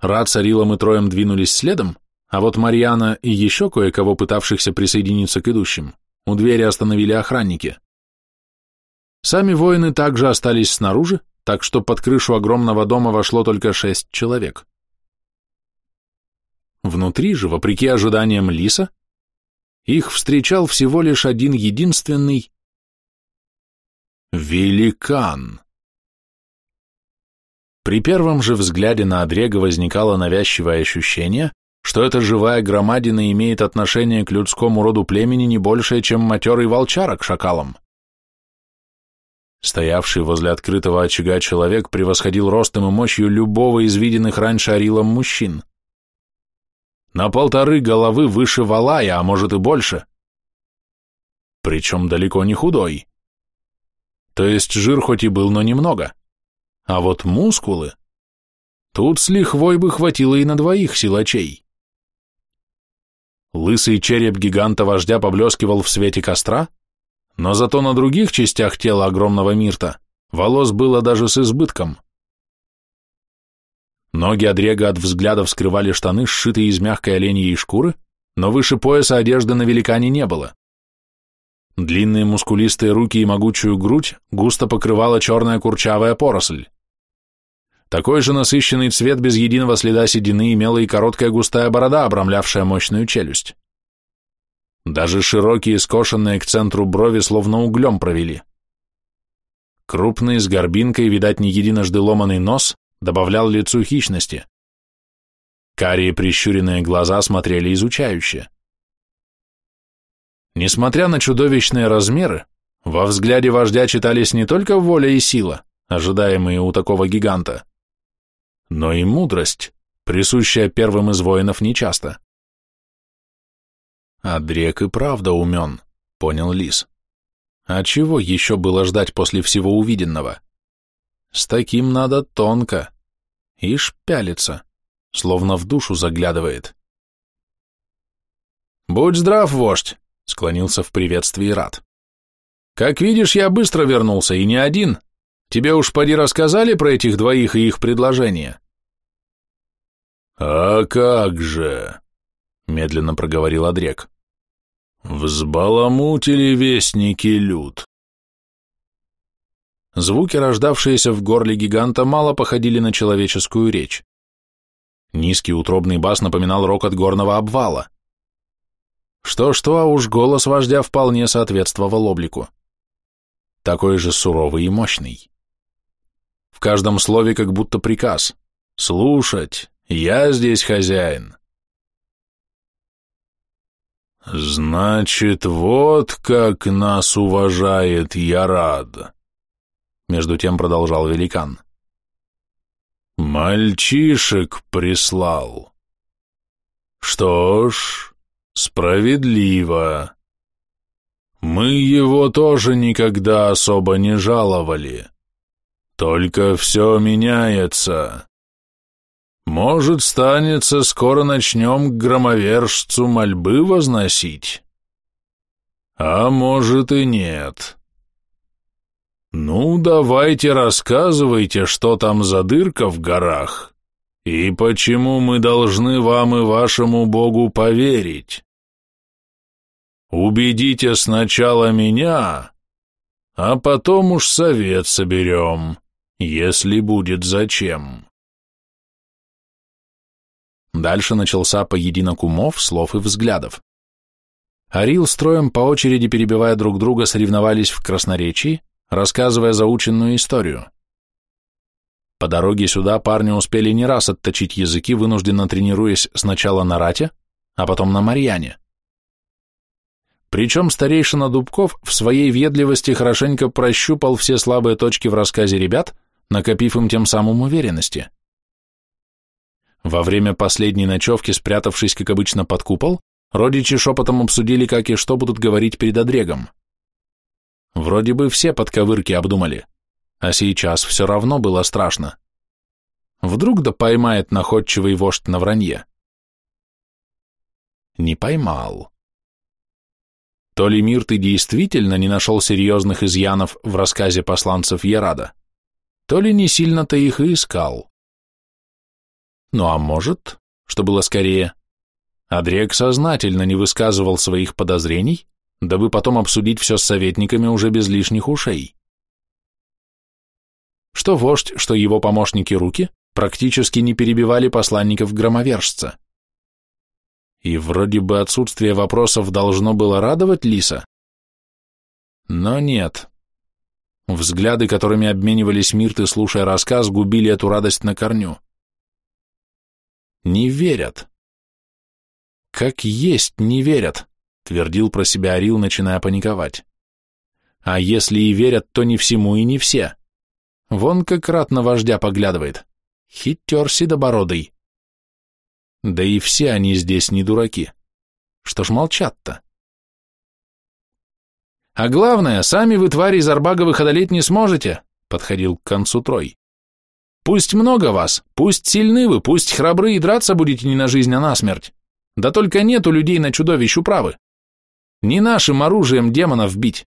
Рад с Арилом и Троем двинулись следом, а вот Марьяна и еще кое-кого, пытавшихся присоединиться к идущим, у двери остановили охранники. Сами воины также остались снаружи, так что под крышу огромного дома вошло только шесть человек. Внутри же, вопреки ожиданиям Лиса, их встречал всего лишь один единственный великан. При первом же взгляде на Адрега возникало навязчивое ощущение, что эта живая громадина имеет отношение к людскому роду племени не большее, чем матерый волчара к шакалам. Стоявший возле открытого очага человек превосходил ростом и мощью любого из виденных раньше Арилом мужчин. На полторы головы выше Валая, а может и больше. Причем далеко не худой. То есть жир хоть и был, но немного. А вот мускулы... Тут с лихвой бы хватило и на двоих силачей. Лысый череп гиганта-вождя поблескивал в свете костра, но зато на других частях тела огромного Мирта волос было даже с избытком. Ноги Адрега от взглядов скрывали штаны, сшитые из мягкой оленьей шкуры, но выше пояса одежды на великане не было. Длинные мускулистые руки и могучую грудь густо покрывала черная курчавая поросль. Такой же насыщенный цвет без единого следа седины имела и короткая густая борода, обрамлявшая мощную челюсть. Даже широкие, скошенные к центру брови словно углем провели. Крупный, с горбинкой, видать, не единожды ломаный нос, добавлял лицу хищности. Карие прищуренные глаза смотрели изучающе. Несмотря на чудовищные размеры, во взгляде вождя читались не только воля и сила, ожидаемые у такого гиганта, но и мудрость, присущая первым из воинов нечасто. А Дрек и правда умен, понял Лис. А чего еще было ждать после всего увиденного? С таким надо тонко. И шпялится, словно в душу заглядывает. «Будь здрав, вождь!» — склонился в приветствии Рад. «Как видишь, я быстро вернулся, и не один. Тебе уж поди рассказали про этих двоих и их предложения?»
«А как же!» — медленно проговорил Адрек. «Взбаламутили вестники люд».
Звуки, рождавшиеся в горле гиганта, мало походили на человеческую речь. Низкий утробный бас напоминал рокот горного обвала. Что-что, а уж голос вождя вполне соответствовал облику. Такой же суровый и мощный. В каждом слове как будто приказ. «Слушать! Я здесь хозяин!»
«Значит, вот как нас уважает Ярад!»
Между тем продолжал великан.
«Мальчишек прислал. Что ж, справедливо. Мы его тоже никогда особо не жаловали. Только все меняется. Может, станется, скоро начнем к громовержцу мольбы возносить? А может и нет. «Ну, давайте рассказывайте, что там за дырка в горах, и почему мы должны вам и вашему Богу поверить. Убедите сначала меня, а потом уж совет соберем, если будет зачем».
Дальше начался поединок умов, слов и взглядов. Арил строем по очереди перебивая друг друга соревновались в красноречии, рассказывая заученную историю. По дороге сюда парни успели не раз отточить языки, вынужденно тренируясь сначала на Рате, а потом на Марьяне. Причем старейшина Дубков в своей въедливости хорошенько прощупал все слабые точки в рассказе ребят, накопив им тем самым уверенности. Во время последней ночевки, спрятавшись, как обычно, под купол, родичи шепотом обсудили, как и что будут говорить перед Одрегом. Вроде бы все подковырки обдумали, а сейчас все равно было страшно. Вдруг да поймает находчивый вождь на вранье. Не поймал. То ли мир ты действительно не нашел серьезных изъянов в рассказе посланцев Ярада, то ли не сильно-то их и искал. Ну а может, что было скорее, Адрек сознательно не высказывал своих подозрений, дабы потом обсудить все с советниками уже без лишних ушей. Что вождь, что его помощники руки практически не перебивали посланников громовержца. и вроде бы отсутствие вопросов должно было радовать Лиса. Но нет. Взгляды, которыми обменивались Мирты, слушая рассказ, губили эту радость на корню. Не верят. Как есть не верят, твердил про себя Арил, начиная паниковать. А если и верят, то не всему и не все. Вон как рад на вождя поглядывает. Хитер седобородый. Да и все они здесь не дураки. Что ж молчат-то? А главное, сами вы, твари из Арбаговых, одолеть не сможете, подходил к концу Трой. Пусть много вас, пусть сильны вы, пусть храбры и драться будете не на жизнь, а на смерть. Да только нет у людей на чудовищ управы. Не нашим оружием демонов бить.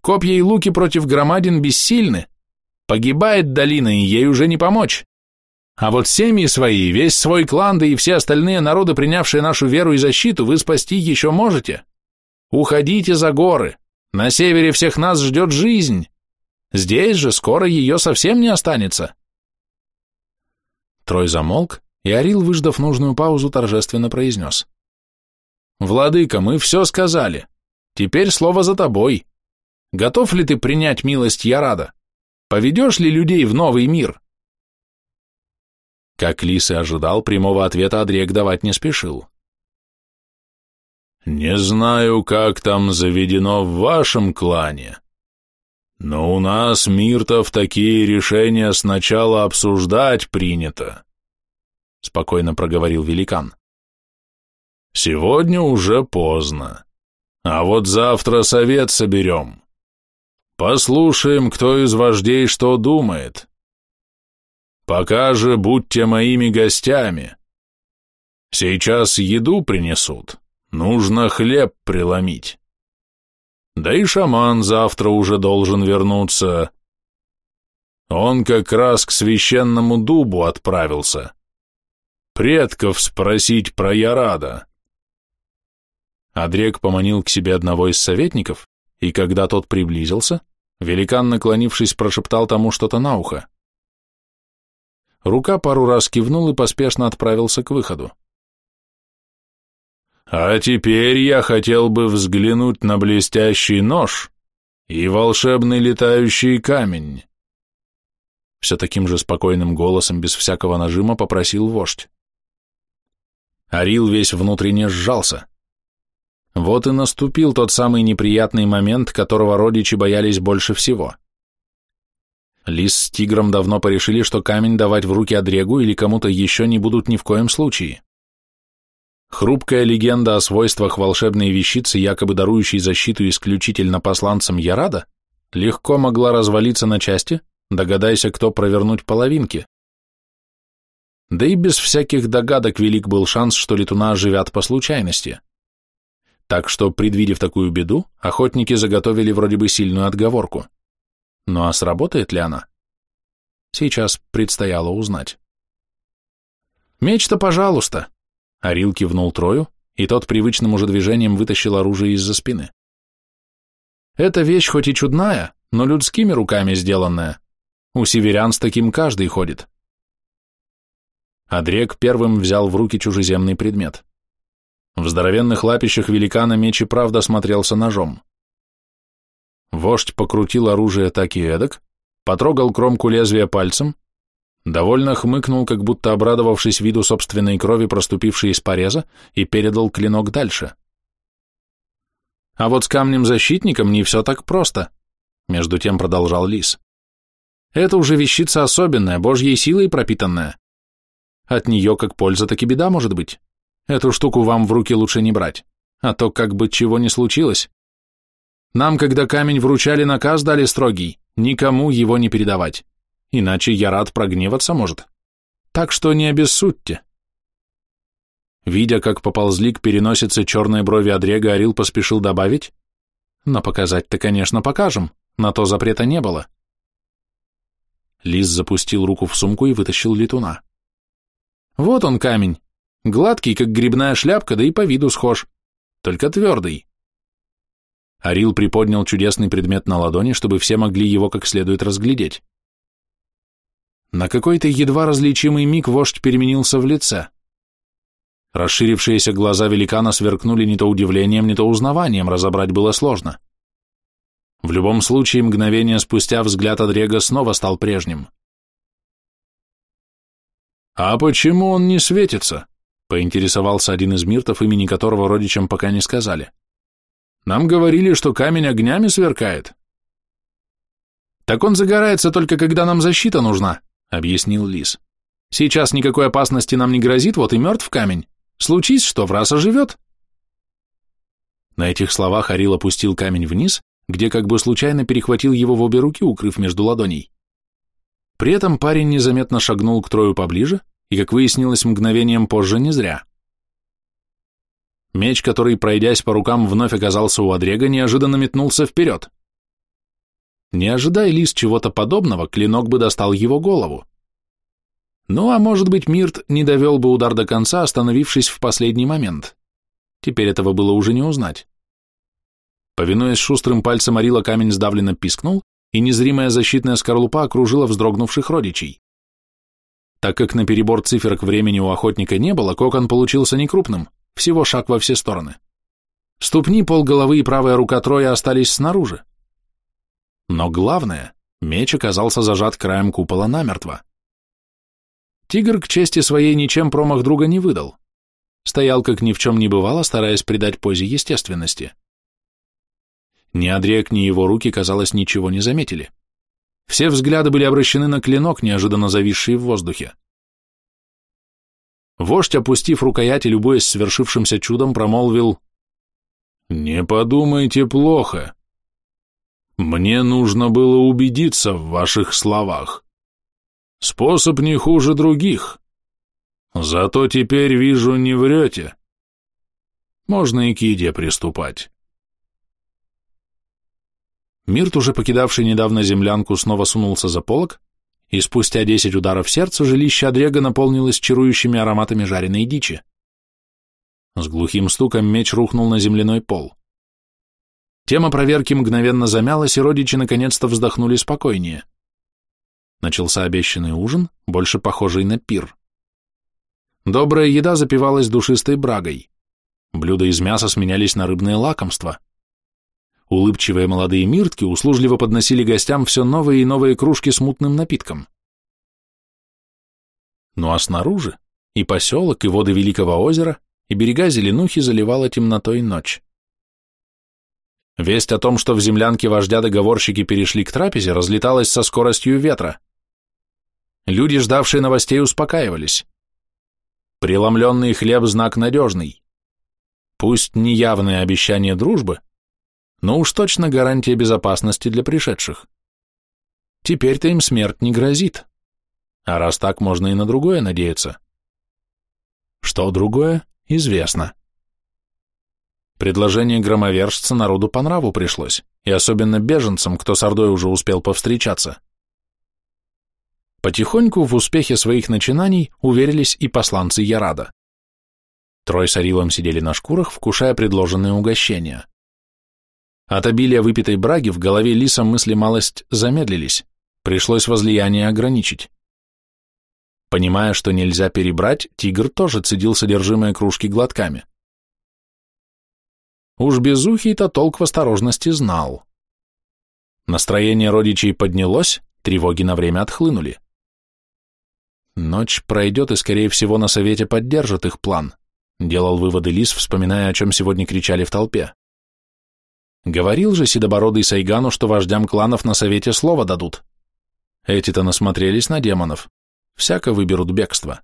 Копья и луки против громадин бессильны. Погибает долина, и ей уже не помочь. А вот семьи свои, весь свой клан, да и все остальные народы, принявшие нашу веру и защиту, вы спасти еще можете. Уходите за горы. На севере всех нас ждет жизнь. Здесь же скоро ее совсем не останется. Трой замолк, и Арил, выждав нужную паузу, торжественно произнес. «Владыка, мы все сказали. Теперь слово за тобой. Готов ли ты принять милость Ярада? Поведешь ли людей в новый мир?» Как Лис и ожидал, прямого ответа Адрек давать не спешил.
«Не знаю, как там заведено в вашем клане, но у нас, Миртов, такие решения сначала обсуждать принято», — спокойно проговорил великан. «Сегодня уже поздно, а вот завтра совет соберем. Послушаем, кто из вождей что думает». Пока же будьте моими гостями. Сейчас еду принесут, нужно хлеб преломить. Да и шаман завтра уже должен вернуться. Он как раз к священному дубу отправился. Предков спросить про Ярада.
Адрек поманил к себе одного из советников, и когда тот приблизился, великан, наклонившись, прошептал тому что-то на ухо. Рука пару раз кивнул и поспешно отправился к выходу.
«А теперь я хотел бы взглянуть на блестящий нож и волшебный летающий камень».
Все таким же спокойным голосом, без всякого нажима, попросил вождь. Арил весь внутренне сжался. Вот и наступил тот самый неприятный момент, которого родичи боялись больше всего. Лис с тигром давно порешили, что камень давать в руки Адрегу или кому-то еще не будут ни в коем случае. Хрупкая легенда о свойствах волшебной вещицы, якобы дарующей защиту исключительно посланцам Ярада, легко могла развалиться на части, догадайся, кто провернуть половинки. Да и без всяких догадок велик был шанс, что летуна оживят по случайности. Так что, предвидев такую беду, охотники заготовили вроде бы сильную отговорку. Ну а сработает ли она? Сейчас предстояло узнать. «Меч-то, пожалуйста!» Арил кивнул Трою, и тот привычным уже движением вытащил оружие из-за спины. «Эта вещь хоть и чудная, но людскими руками сделанная. У северян с таким каждый ходит». Адрек первым взял в руки чужеземный предмет. В здоровенных лапищах великана меч и правда смотрелся ножом. Вождь покрутил оружие так и эдак, потрогал кромку лезвия пальцем, довольно хмыкнул, как будто обрадовавшись виду собственной крови, проступившей из пореза, и передал клинок дальше. А вот с камнем-защитником не все так просто, между тем продолжал Лис. Это уже вещица особенная, божьей силой пропитанная. От нее как польза, так и беда может быть. Эту штуку вам в руки лучше не брать, а то как бы чего не случилось. Нам, когда камень вручали, наказ дали строгий, никому его не передавать, иначе я рад прогневаться может. Так что не обессудьте. Видя, как поползли к переносице черные брови Адрега, Орил поспешил добавить, но показать-то, конечно, покажем, на то запрета не было. Лис запустил руку в сумку и вытащил летуна. Вот он камень, гладкий, как грибная шляпка, да и по виду схож, только твердый. Арил приподнял чудесный предмет на ладони, чтобы все могли его как следует разглядеть. На какой-то едва различимый миг вождь переменился в лице.
Расширившиеся глаза великана сверкнули не то удивлением, не то узнаванием, разобрать было сложно. В любом случае, мгновение спустя взгляд Адрега снова стал прежним. «А почему он не светится?» — поинтересовался один из миртов, имени которого родичам пока не сказали. «Нам говорили, что камень огнями сверкает». «Так он загорается только когда нам защита нужна», — объяснил Лис. «Сейчас никакой опасности нам не грозит, вот и мертв камень. Случись что, в раз оживет». На этих словах Арил опустил камень вниз, где как бы случайно перехватил его в обе руки, укрыв между ладоней. При этом парень незаметно шагнул к Трою поближе, и, как выяснилось мгновением позже, не зря. Меч, который, пройдясь по рукам, вновь оказался у Адрега, неожиданно метнулся вперед. Не ожидая Лис чего-то подобного, клинок бы достал его голову. Ну, а может быть, Мирт не довел бы удар до конца, остановившись в последний момент. Теперь этого было уже не узнать. Повинуясь шустрым пальцем Арила, камень сдавленно пискнул, и незримая защитная скорлупа окружила вздрогнувших родичей. Так как на перебор циферок времени у охотника не было, кокон получился некрупным, всего шаг во все стороны. Ступни, полголовы и правая рука Троя остались снаружи. Но главное, меч оказался зажат краем купола намертво. Тигр к чести своей ничем промах друга не выдал. Стоял, как ни в чем не бывало, стараясь придать позе естественности. Ни Адрек, ни его руки, казалось, ничего не заметили. Все взгляды были обращены на клинок, неожиданно зависший в воздухе. Вождь, опустив рукоять и любуясь свершившимся чудом, промолвил «Не подумайте плохо. Мне нужно было убедиться в ваших словах. Способ не хуже других. Зато теперь вижу, не врете. Можно и к еде приступать». Мирт, уже покидавший недавно землянку, снова сунулся за полок, и спустя десять ударов сердца жилище Адрега наполнилось чарующими ароматами жареной дичи. С глухим стуком меч рухнул на земляной пол. Тема проверки мгновенно замялась, и родичи наконец-то вздохнули спокойнее. Начался обещанный ужин, больше похожий на пир. Добрая еда запивалась душистой брагой. Блюда из мяса сменялись на рыбные лакомства — Улыбчивые молодые миртки услужливо подносили гостям все новые и новые кружки с мутным напитком. Ну а снаружи и поселок, и воды Великого озера, и берега Зеленухи заливала темнотой ночь. Весть о том, что в землянке вождя договорщики перешли к трапезе, разлеталась со скоростью ветра. Люди, ждавшие новостей, успокаивались. Преломленный хлеб – знак надежный. Пусть неявное обещание дружбы – но уж точно гарантия безопасности для пришедших. Теперь-то им смерть не грозит. А раз так, можно и на другое надеяться. Что другое, известно. Предложение громовержца народу по нраву пришлось, и особенно беженцам, кто с Ордой уже успел повстречаться. Потихоньку в успехе своих начинаний уверились и посланцы Ярада. Трой с Арилом сидели на шкурах, вкушая предложенные угощения. От обилия выпитой браги в голове Лиса мысли малость замедлились, пришлось возлияние ограничить. Понимая, что нельзя перебрать, тигр тоже цедил содержимое кружки глотками. Уж безухий-то толк в осторожности знал. Настроение родичей поднялось, тревоги на время отхлынули. Ночь пройдет, и, скорее всего, на совете поддержат их план, делал выводы Лис, вспоминая, о чем сегодня кричали в толпе. Говорил же седобородый Сайгану, что вождям кланов на совете слово дадут. Эти-то насмотрелись на демонов. Всяко выберут бегство.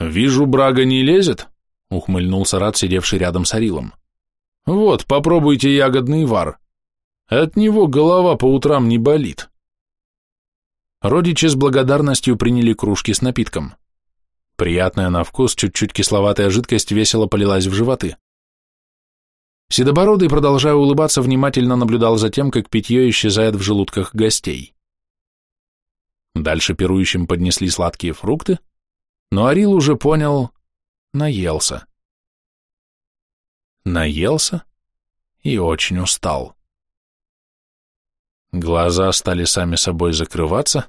«Вижу, Брага не лезет», — ухмыльнулся Рад, сидевший рядом с Арилом. «Вот, попробуйте ягодный вар. От него голова по утрам не болит». Родичи с благодарностью приняли кружки с напитком. Приятная на вкус, чуть-чуть кисловатая жидкость весело полилась в животы. Седобородый, продолжая улыбаться, внимательно наблюдал за тем, как питье исчезает в желудках гостей. Дальше пирующим поднесли сладкие фрукты, но Арил уже понял, наелся. Наелся и очень устал. Глаза стали сами собой закрываться,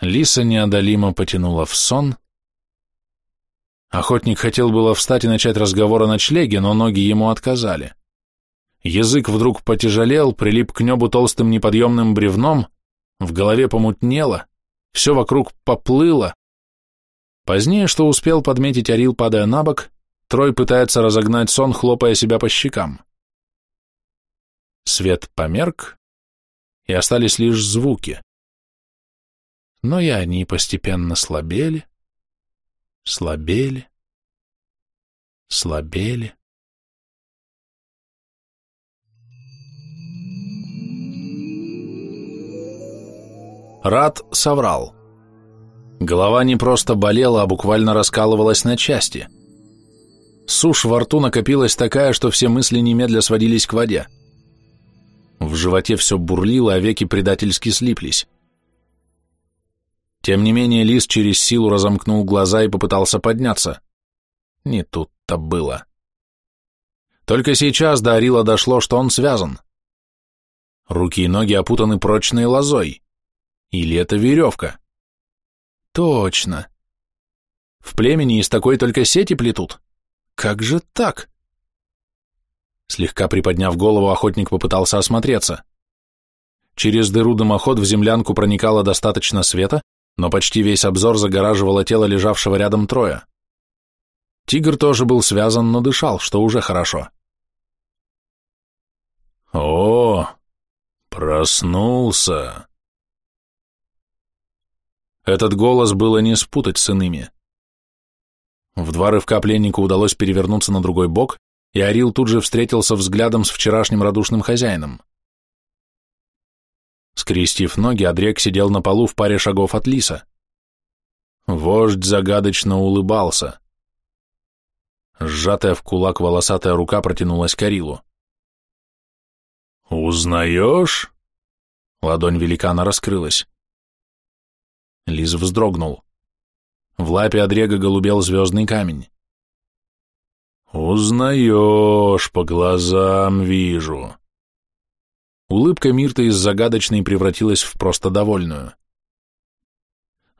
Лиса неодолимо потянула в сон, Охотник хотел было встать и начать разговор о ночлеге, но ноги ему отказали. Язык вдруг потяжелел, прилип к небу толстым неподъемным бревном, в голове помутнело, все вокруг поплыло. Позднее, что успел подметить Орил, падая на бок, Трой пытается разогнать сон, хлопая себя по щекам. Свет померк, и остались лишь звуки. Но и они постепенно слабели, слабели, слабели. Рад соврал. Голова не просто болела, а буквально раскалывалась на части. Сушь во рту накопилась такая, что все мысли немедля сводились к воде. В животе все бурлило, а веки предательски слиплись. Тем не менее, лис через силу разомкнул глаза и попытался подняться. Не тут-то было. Только сейчас до Арила дошло, что он связан. Руки и ноги опутаны прочной лозой. Или это веревка? Точно. В племени из такой только сети плетут. Как же так? Слегка приподняв голову, охотник попытался осмотреться. Через дыру дымоход в землянку проникало достаточно света, но почти весь обзор загораживало тело лежавшего рядом Троя. Тигр тоже был связан, но дышал, что уже хорошо.
«О, проснулся!»
Этот голос было не спутать с иными. В два рывка пленнику удалось перевернуться на другой бок, и Арил тут же встретился взглядом с вчерашним радушным хозяином. Скрестив ноги, Адрек сидел на полу в паре шагов от лиса. Вождь загадочно улыбался. Сжатая в кулак волосатая рука протянулась к Арилу.
«Узнаешь?»
Ладонь великана раскрылась. Лиз вздрогнул. В лапе Адрега голубел звездный камень.
«Узнаешь, по глазам вижу».
Улыбка Мирта из загадочной превратилась в просто довольную.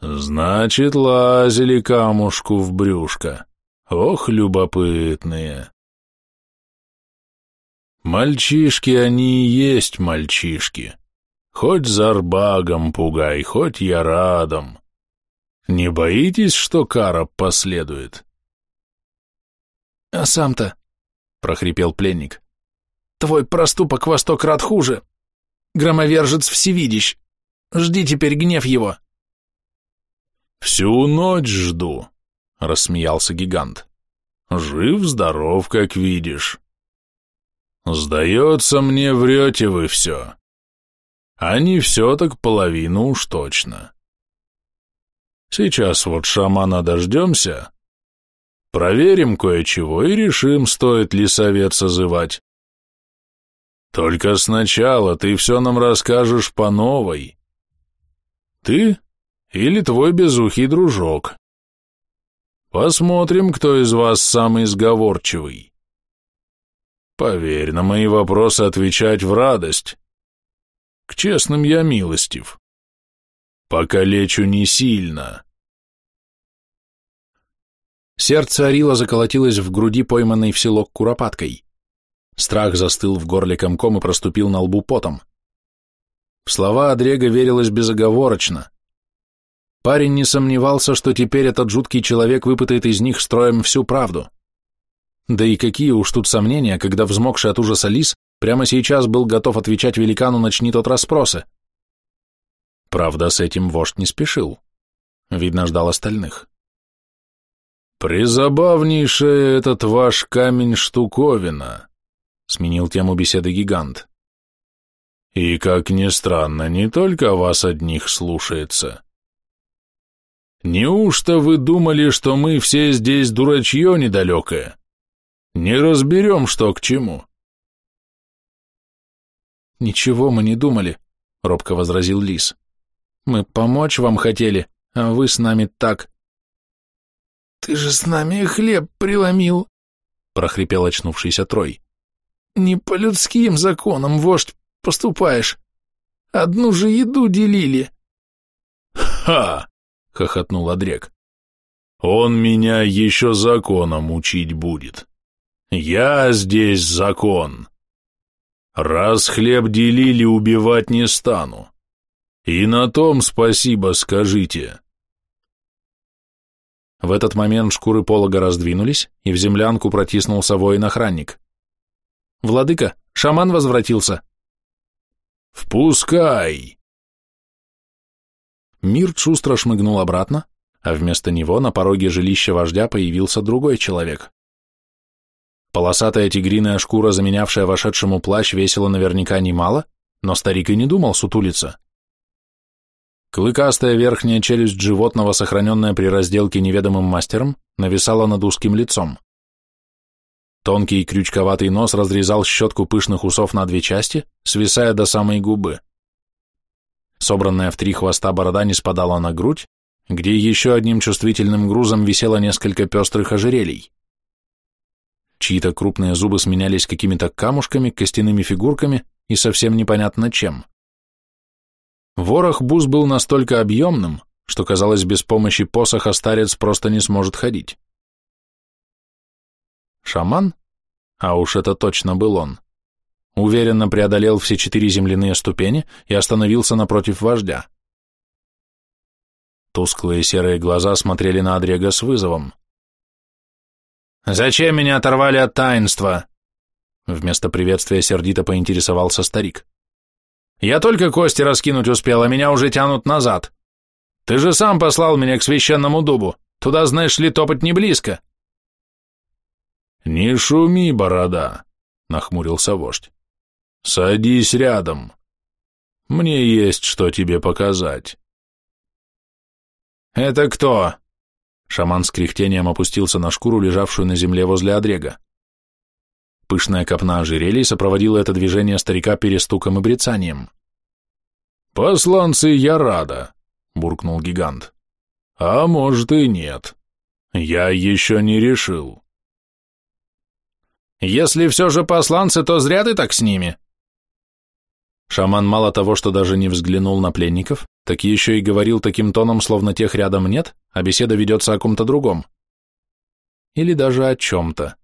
«Значит, лазили камушку в брюшко. Ох, любопытные!» «Мальчишки они и есть мальчишки. Хоть зарбагом пугай, хоть я радом. Не боитесь, что кара последует?
А сам-то, прохрипел пленник, твой проступок во сто крат хуже. Громовержец всевидящ. Жди теперь гнев его.
Всю ночь жду, рассмеялся гигант. Жив-здоров, как видишь. Сдается мне, врете вы все. А не все, так половину уж точно. Сейчас вот шамана дождемся, проверим кое-чего и решим, стоит ли совет созывать. Только сначала ты все нам расскажешь по новой. Ты или твой безухий дружок. Посмотрим, кто из вас самый сговорчивый. Поверь, на мои вопросы отвечать в радость. К честным я милостив. Покалечу не сильно.
Сердце Арила заколотилось в груди, пойманной в селок куропаткой. Страх застыл в горле комком и проступил на лбу потом. В слова Адрега верилось безоговорочно. Парень не сомневался, что теперь этот жуткий человек выпытает из них строем всю правду. Да и какие уж тут сомнения, когда взмокший от ужаса лис Прямо сейчас был готов отвечать великану, начни тот расспросы. Правда, с этим вождь не спешил. Видно, ждал остальных.
«Призабавнейшая этот ваш камень-штуковина», — сменил тему беседы гигант. «И, как ни странно, не только вас одних слушается. Неужто вы думали, что мы все здесь дурачье недалекое? Не разберем, что к чему?»
«Ничего мы не думали», — робко возразил Лис. «Мы помочь вам хотели, а вы с нами так...» «Ты же с нами хлеб преломил», — прохрипел очнувшийся Трой. «Не по людским законам, вождь, поступаешь. Одну же еду делили».
«Ха!» — хохотнул Адрек.
Он меня еще законом учить будет. Я здесь закон. Раз хлеб делили, убивать не стану. И на том спасибо скажите.
В этот момент шкуры полога раздвинулись, и в землянку протиснулся воин-охранник. «Владыка, шаман возвратился!»
«Впускай!»
Мир шустро шмыгнул обратно, а вместо него на пороге жилища вождя появился другой человек. Полосатая тигриная шкура, заменявшая вошедшему плащ, весила наверняка немало, но старик и не думал сутулиться. Клыкастая верхняя челюсть животного, сохраненная при разделке неведомым мастером, нависала над узким лицом. Тонкий крючковатый нос разрезал щетку пышных усов на две части, свисая до самой губы. Собранная в три хвоста борода не спадала на грудь, где еще одним чувствительным грузом висело несколько пестрых ожерелий. Чьи-то крупные зубы сменялись какими-то камушками, костяными фигурками и совсем непонятно чем. Ворох бус был настолько объемным, что, казалось, без помощи посоха старец просто не сможет ходить. Шаман? А уж это точно был он. Уверенно преодолел все четыре земляные ступени и остановился напротив вождя. Тусклые серые глаза смотрели на Адрега с вызовом.
«Зачем меня оторвали от таинства?»
Вместо приветствия сердито поинтересовался старик.
«Я только кости раскинуть успел, а меня уже тянут назад. Ты же сам послал меня к священному дубу. Туда, знаешь ли, топать не близко».
«Не шуми, борода», — нахмурился вождь. «Садись рядом. Мне есть что тебе показать».
«Это кто?»
Шаман с кряхтением опустился на шкуру, лежавшую на земле возле Адрега. Пышная копна ожерелий сопроводила это движение старика перестуком и брецанием.
«Посланцы я рада», — буркнул гигант. «А может и нет. Я еще не решил».
«Если все же посланцы, то зря ты так с ними»,
Шаман мало того, что даже не взглянул на пленников, так еще и говорил таким тоном, словно тех рядом нет, а беседа ведется о ком-то другом. Или даже о чем-то.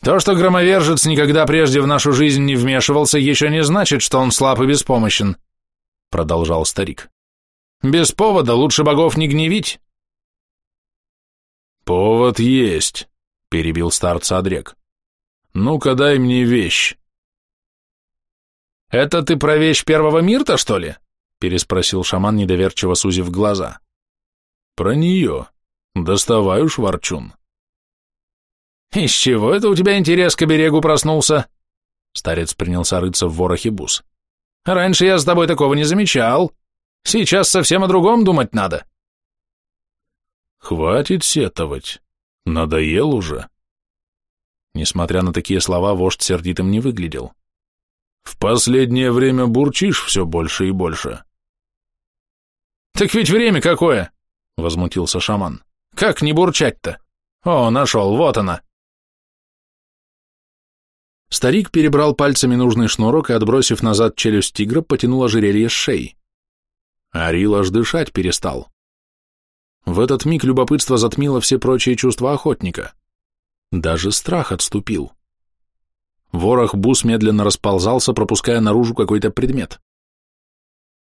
То, что громовержец никогда прежде в нашу жизнь не вмешивался, еще не значит, что он слаб и беспомощен, продолжал старик. Без повода лучше богов не гневить.
Повод есть, перебил старца Адрек. Ну-ка дай мне вещь.
«Это ты про вещь первого мирта, что ли?» переспросил шаман, недоверчиво сузив глаза.
«Про нее. Доставай уж, ворчун».
«Из чего это у тебя интерес к оберегу проснулся?» Старец принялся рыться в ворохе бус. «Раньше я с тобой такого не замечал. Сейчас совсем о другом думать надо».
«Хватит сетовать. Надоел уже».
Несмотря на такие слова, вождь сердитым не выглядел.
В последнее время бурчишь все больше и больше.
Так ведь время какое, возмутился шаман. Как не бурчать-то? О, нашел, вот она.
Старик перебрал пальцами нужный шнурок и, отбросив назад челюсть тигра, потянул ожерелье с шеи. Арил аж дышать перестал. В этот миг любопытство затмило все прочие чувства охотника. Даже страх отступил. Ворох бус медленно расползался, пропуская наружу какой-то предмет.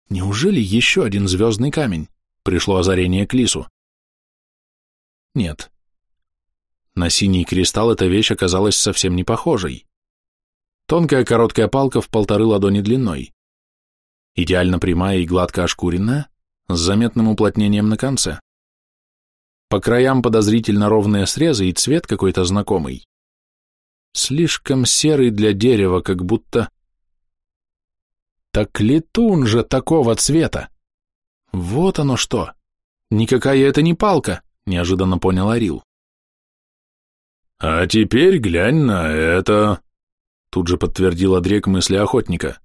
Неужели еще один звездный камень? Пришло озарение к лису. Нет. На синий кристалл эта вещь оказалась совсем не похожей. Тонкая короткая палка в полторы ладони длиной. Идеально прямая и гладко ошкуренная, с заметным уплотнением на конце. По краям подозрительно ровные срезы и цвет какой-то знакомый. Слишком серый для дерева, как будто... Так летун же такого цвета! Вот оно что! Никакая это не палка, неожиданно понял Арил.
А теперь глянь на это... Тут же подтвердил Адрек мысли охотника.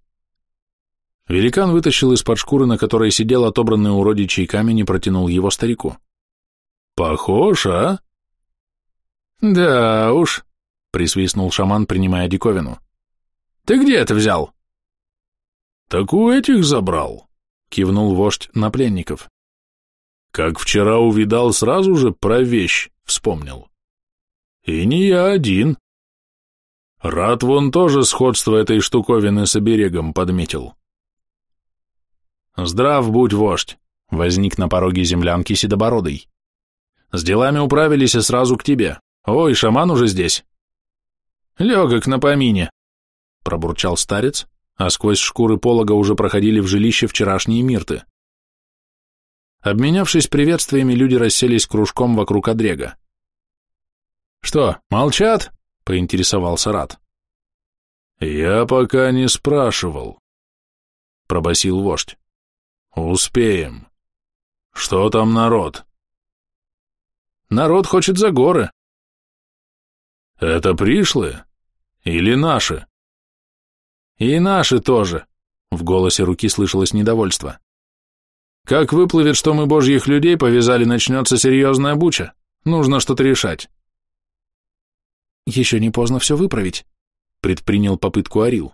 Великан вытащил из-под шкуры, на которой сидел отобранный у родичей камень и протянул его старику.
«Похож, а?»
«Да уж»,
присвистнул шаман, принимая диковину.
«Ты где это взял?»
«Так у этих забрал», —
кивнул вождь на пленников.
Как вчера увидал, сразу же про вещь вспомнил. И не я один. Рад вон тоже сходство этой штуковины с оберегом подметил.
Здрав будь, вождь, возник на пороге землянки седобородый. С делами управились и сразу к тебе. Ой, шаман уже здесь. Легок на помине, пробурчал старец, а сквозь шкуры полога уже проходили в жилище вчерашние мирты. Обменявшись приветствиями, люди расселись кружком вокруг Адрега. «Что, молчат?» — поинтересовался Рад.
«Я пока не спрашивал», — пробасил вождь. «Успеем. Что там народ?»
«Народ хочет за горы».
«Это пришлые? Или наши?»
«И наши тоже», — в голосе руки слышалось недовольство. «Как выплывет, что мы божьих людей повязали, начнется серьезная буча. Нужно что-то решать». «Еще не поздно все выправить», — предпринял попытку Арил.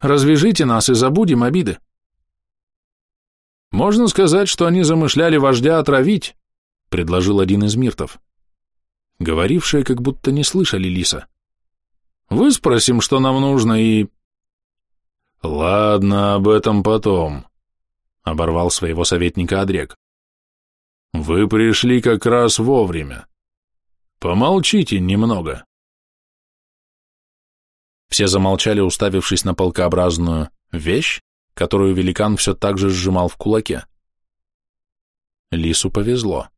«Развяжите нас и забудем обиды». «Можно сказать, что они замышляли вождя отравить», — предложил один из миртов. Говорившие как будто не слышали Лиса. «Выспросим, что нам нужно, и...»
«Ладно, об этом потом», — оборвал своего советника Адрек. «Вы пришли как раз вовремя. Помолчите немного».
Все замолчали, уставившись на полкообразную вещь, которую великан все так же сжимал в кулаке. Лису повезло.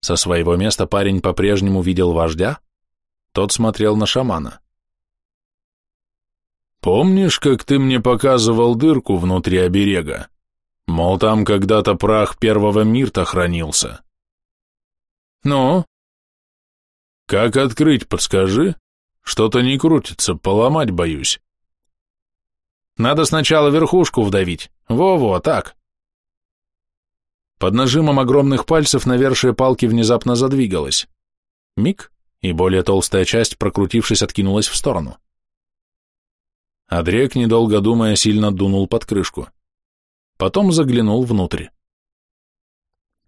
Со своего места парень по-прежнему видел вождя, тот смотрел на шамана.
Помнишь, как ты мне показывал дырку внутри оберега? Мол, там когда-то прах первого мирта хранился.
Ну?
Как открыть, подскажи? Что-то не крутится, поломать боюсь.
Надо сначала верхушку вдавить. Во-во, так. Под нажимом огромных пальцев навершие палки внезапно задвигалась. Миг, и более толстая часть, прокрутившись, откинулась в сторону. Адрек, недолго думая, сильно дунул под крышку. Потом заглянул внутрь.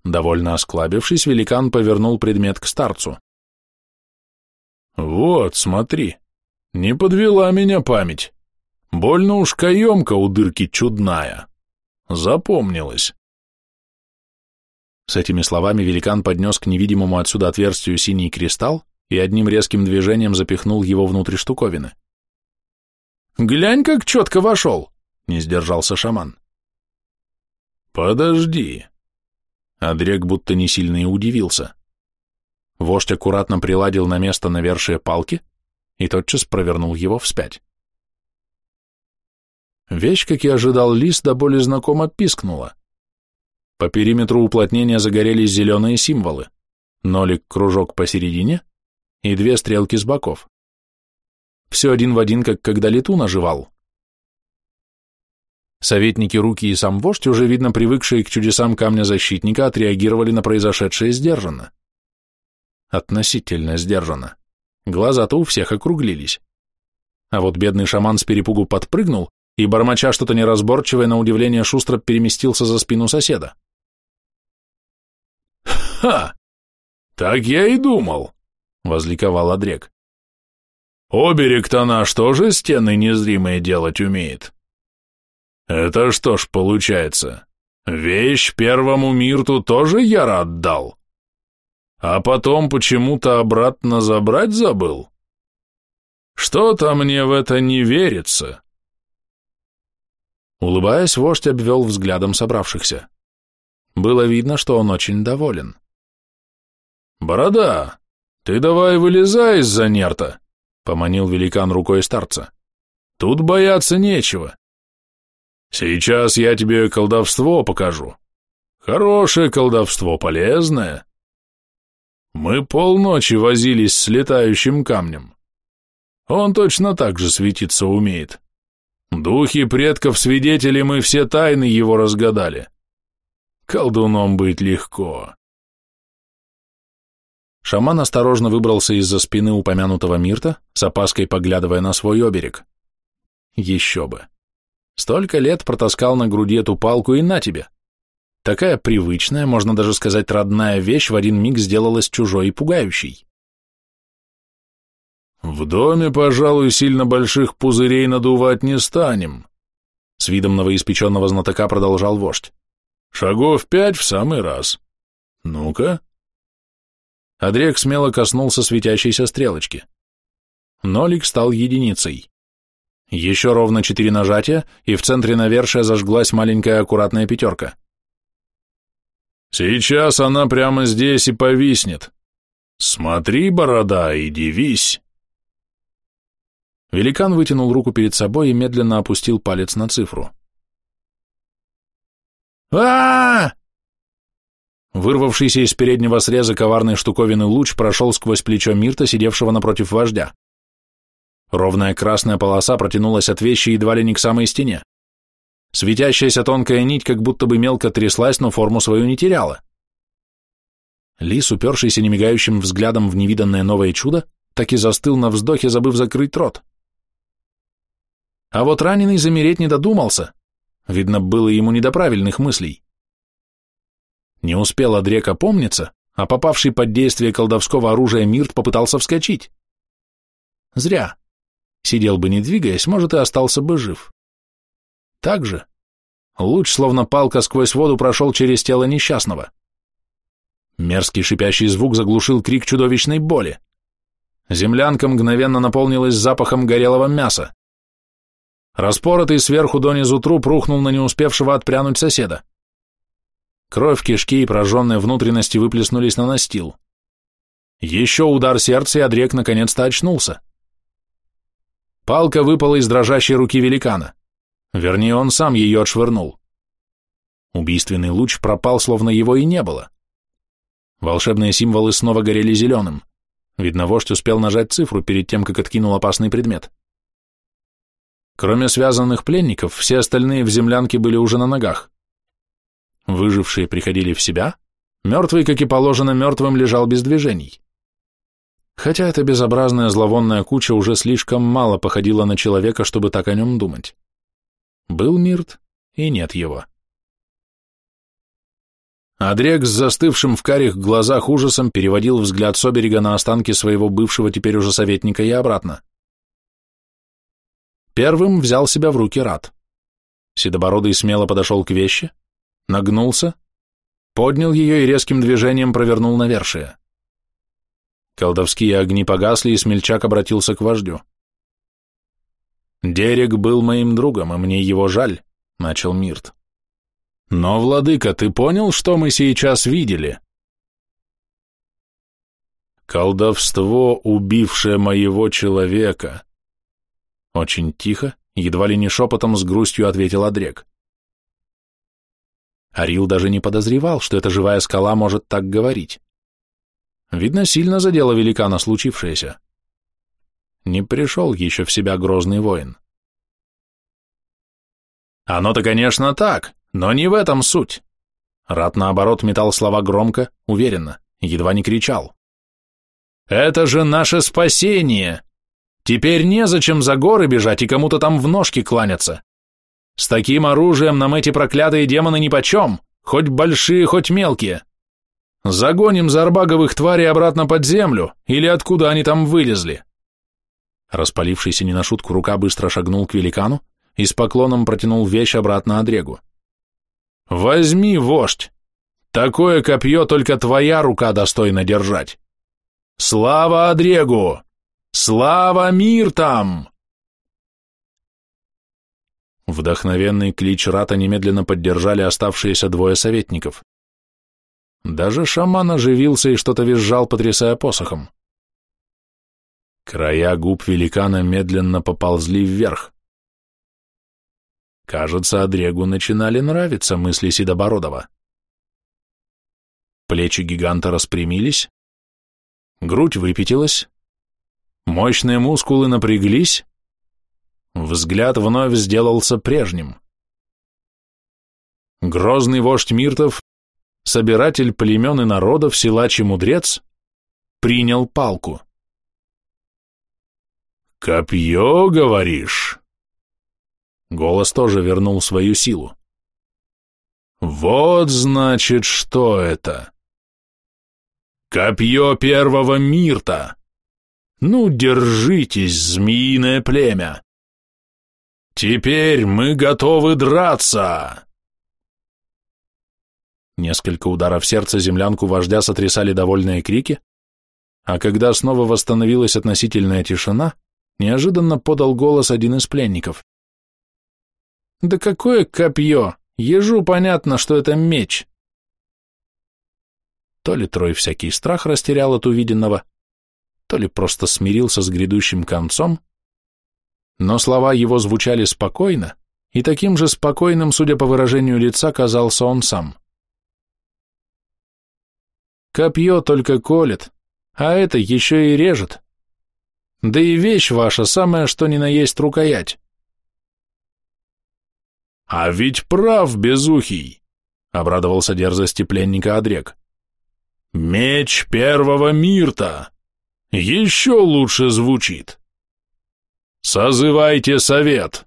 Довольно осклабившись, великан повернул предмет к старцу.
«Вот, смотри, не подвела меня память. Больно уж каемка у дырки чудная. Запомнилась».
С этими словами великан поднес к невидимому отсюда отверстию синий кристалл и одним резким движением запихнул его внутрь штуковины. «Глянь, как четко вошел!» — не сдержался шаман.
«Подожди!»
Адрек будто не сильно и удивился. Вождь аккуратно приладил на место навершие палки и тотчас провернул его вспять. Вещь, как и ожидал лис, до боли знакомо пискнула. По периметру уплотнения загорелись зеленые символы, нолик-кружок посередине и две стрелки с боков. Все один в один, как когда лету наживал. Советники руки и сам вождь, уже видно привыкшие к чудесам камня защитника, отреагировали на произошедшее сдержанно. Относительно сдержанно. Глаза-то у всех округлились. А вот бедный шаман с перепугу подпрыгнул и, бормоча что-то неразборчивое, на удивление шустро переместился за спину соседа.
«Ха! Так я и думал!» — возликовал Одрек. Оберег-то наш тоже стены незримые делать умеет. Это что ж получается, вещь первому мирту тоже яро отдал? А потом почему-то обратно забрать забыл? Что-то мне в это не верится.
Улыбаясь, вождь обвел взглядом собравшихся. Было видно, что он очень доволен.
«Борода, ты давай вылезай из-за нерта», Поманил великан рукой старца. Тут бояться нечего. Сейчас я тебе колдовство покажу. Хорошее колдовство, полезное. Мы полночи возились с летающим камнем. Он точно так же светиться умеет. Духи предков свидетели мы все тайны его разгадали. Колдуном быть легко.
Шаман осторожно выбрался из-за спины упомянутого Мирта, с опаской поглядывая на свой оберег. Еще бы. Столько лет протаскал на груди эту палку и на тебе.
Такая привычная, можно даже сказать родная вещь в один миг сделалась чужой и пугающей.
«В доме, пожалуй, сильно больших пузырей надувать не станем», с видом новоиспеченного знатока продолжал вождь. «Шагов пять в самый раз. Ну-ка».
Адрек смело коснулся светящейся стрелочки. Нолик стал единицей. Еще ровно четыре нажатия, и в центре навершия зажглась маленькая аккуратная пятерка.
Сейчас она прямо здесь и повиснет. Смотри, борода, и дивись.
Великан вытянул руку перед собой и медленно опустил палец на цифру. а, Вырвавшийся из переднего среза коварной штуковины луч прошел сквозь плечо Мирта, сидевшего напротив вождя. Ровная красная полоса протянулась от вещи едва ли не к самой стене. Светящаяся тонкая нить как будто бы мелко тряслась, но форму свою не теряла. Лис, упершийся немигающим взглядом в невиданное новое чудо, так и застыл на вздохе, забыв закрыть рот. А вот раненый замереть не додумался. Видно, было ему не до правильных мыслей. Не успел Адрек опомниться, а попавший под действие колдовского оружия Мирт попытался вскочить. Зря. Сидел бы не двигаясь, может, и остался бы жив. Так же. Луч, словно палка сквозь воду, прошел через тело несчастного. Мерзкий шипящий звук заглушил крик чудовищной боли. Землянка мгновенно наполнилась запахом горелого мяса. Распоротый сверху донизу труп рухнул на не успевшего отпрянуть соседа. Кровь, кишки и прожженные внутренности выплеснулись на настил. Еще удар сердца, и Адрек наконец-то очнулся. Палка выпала из дрожащей руки великана. Вернее, он сам ее отшвырнул. Убийственный луч пропал, словно его и не было. Волшебные символы снова горели зеленым. Видно, вождь успел нажать цифру перед тем, как откинул опасный предмет. Кроме связанных пленников, все остальные в землянке были уже на ногах. Выжившие приходили в себя, мертвый, как и положено мертвым, лежал без движений. Хотя эта безобразная зловонная куча уже слишком мало походила на человека, чтобы так о нем думать. Был Мирт, и нет его. Адрек с застывшим в карих глазах ужасом переводил взгляд с оберега на останки своего бывшего теперь уже советника и обратно. Первым взял себя в руки Рад. Седобородый смело подошел к вещи, нагнулся, поднял ее и резким движением провернул навершие. Колдовские огни погасли, и смельчак обратился к вождю. «Дерек был моим другом, и мне его жаль», — начал Мирт. «Но, владыка, ты понял, что мы сейчас видели?» «Колдовство, убившее моего человека», — очень тихо, едва ли не шепотом с грустью ответил Адрек. Арил даже не подозревал, что эта живая скала может так говорить. Видно, сильно задело великана случившееся. Не пришел еще в себя грозный воин. Оно-то, конечно, так, но не в этом суть. Рат, наоборот, метал слова громко, уверенно, едва не кричал. «Это же наше спасение! Теперь незачем за горы бежать и кому-то там в ножки кланяться. С таким оружием нам эти проклятые демоны нипочем, хоть большие, хоть мелкие. Загоним зарбаговых тварей обратно под землю, или откуда они там вылезли. Распалившийся не на шутку рука быстро шагнул к великану и с поклоном протянул вещь обратно Адрегу. «Возьми, вождь! Такое копье только твоя рука достойна держать! Слава Адрегу! Слава мир там!» Вдохновенный клич Рата немедленно поддержали оставшиеся двое советников. Даже шаман оживился и что-то визжал, потрясая посохом. Края губ великана медленно поползли вверх. Кажется, Адрегу начинали нравиться мысли Седобородова. Плечи гиганта распрямились, грудь выпятилась, мощные мускулы напряглись, взгляд вновь сделался прежним. Грозный вождь Миртов, собиратель племен и народов, силач и мудрец, принял палку. «Копье, говоришь?» Голос тоже вернул свою силу. Вот значит, что это. Копье первого Мирта. Ну, держитесь, змеиное племя. Теперь мы готовы драться.
Несколько ударов сердца землянку вождя сотрясали довольные крики, а когда снова восстановилась относительная тишина, неожиданно подал голос один из пленников. «Да какое копье! Ежу понятно, что это меч!» То ли Трой всякий страх растерял от увиденного, то ли просто смирился с грядущим концом, но слова его звучали спокойно, и таким же спокойным, судя по выражению лица, казался он сам. Копье только колет, а это еще и режет. Да и вещь ваша самая, что ни на есть рукоять.
А ведь прав, безухий, обрадовался дерзости пленника Адрек. Меч первого Мирта. Еще лучше звучит. Созывайте совет.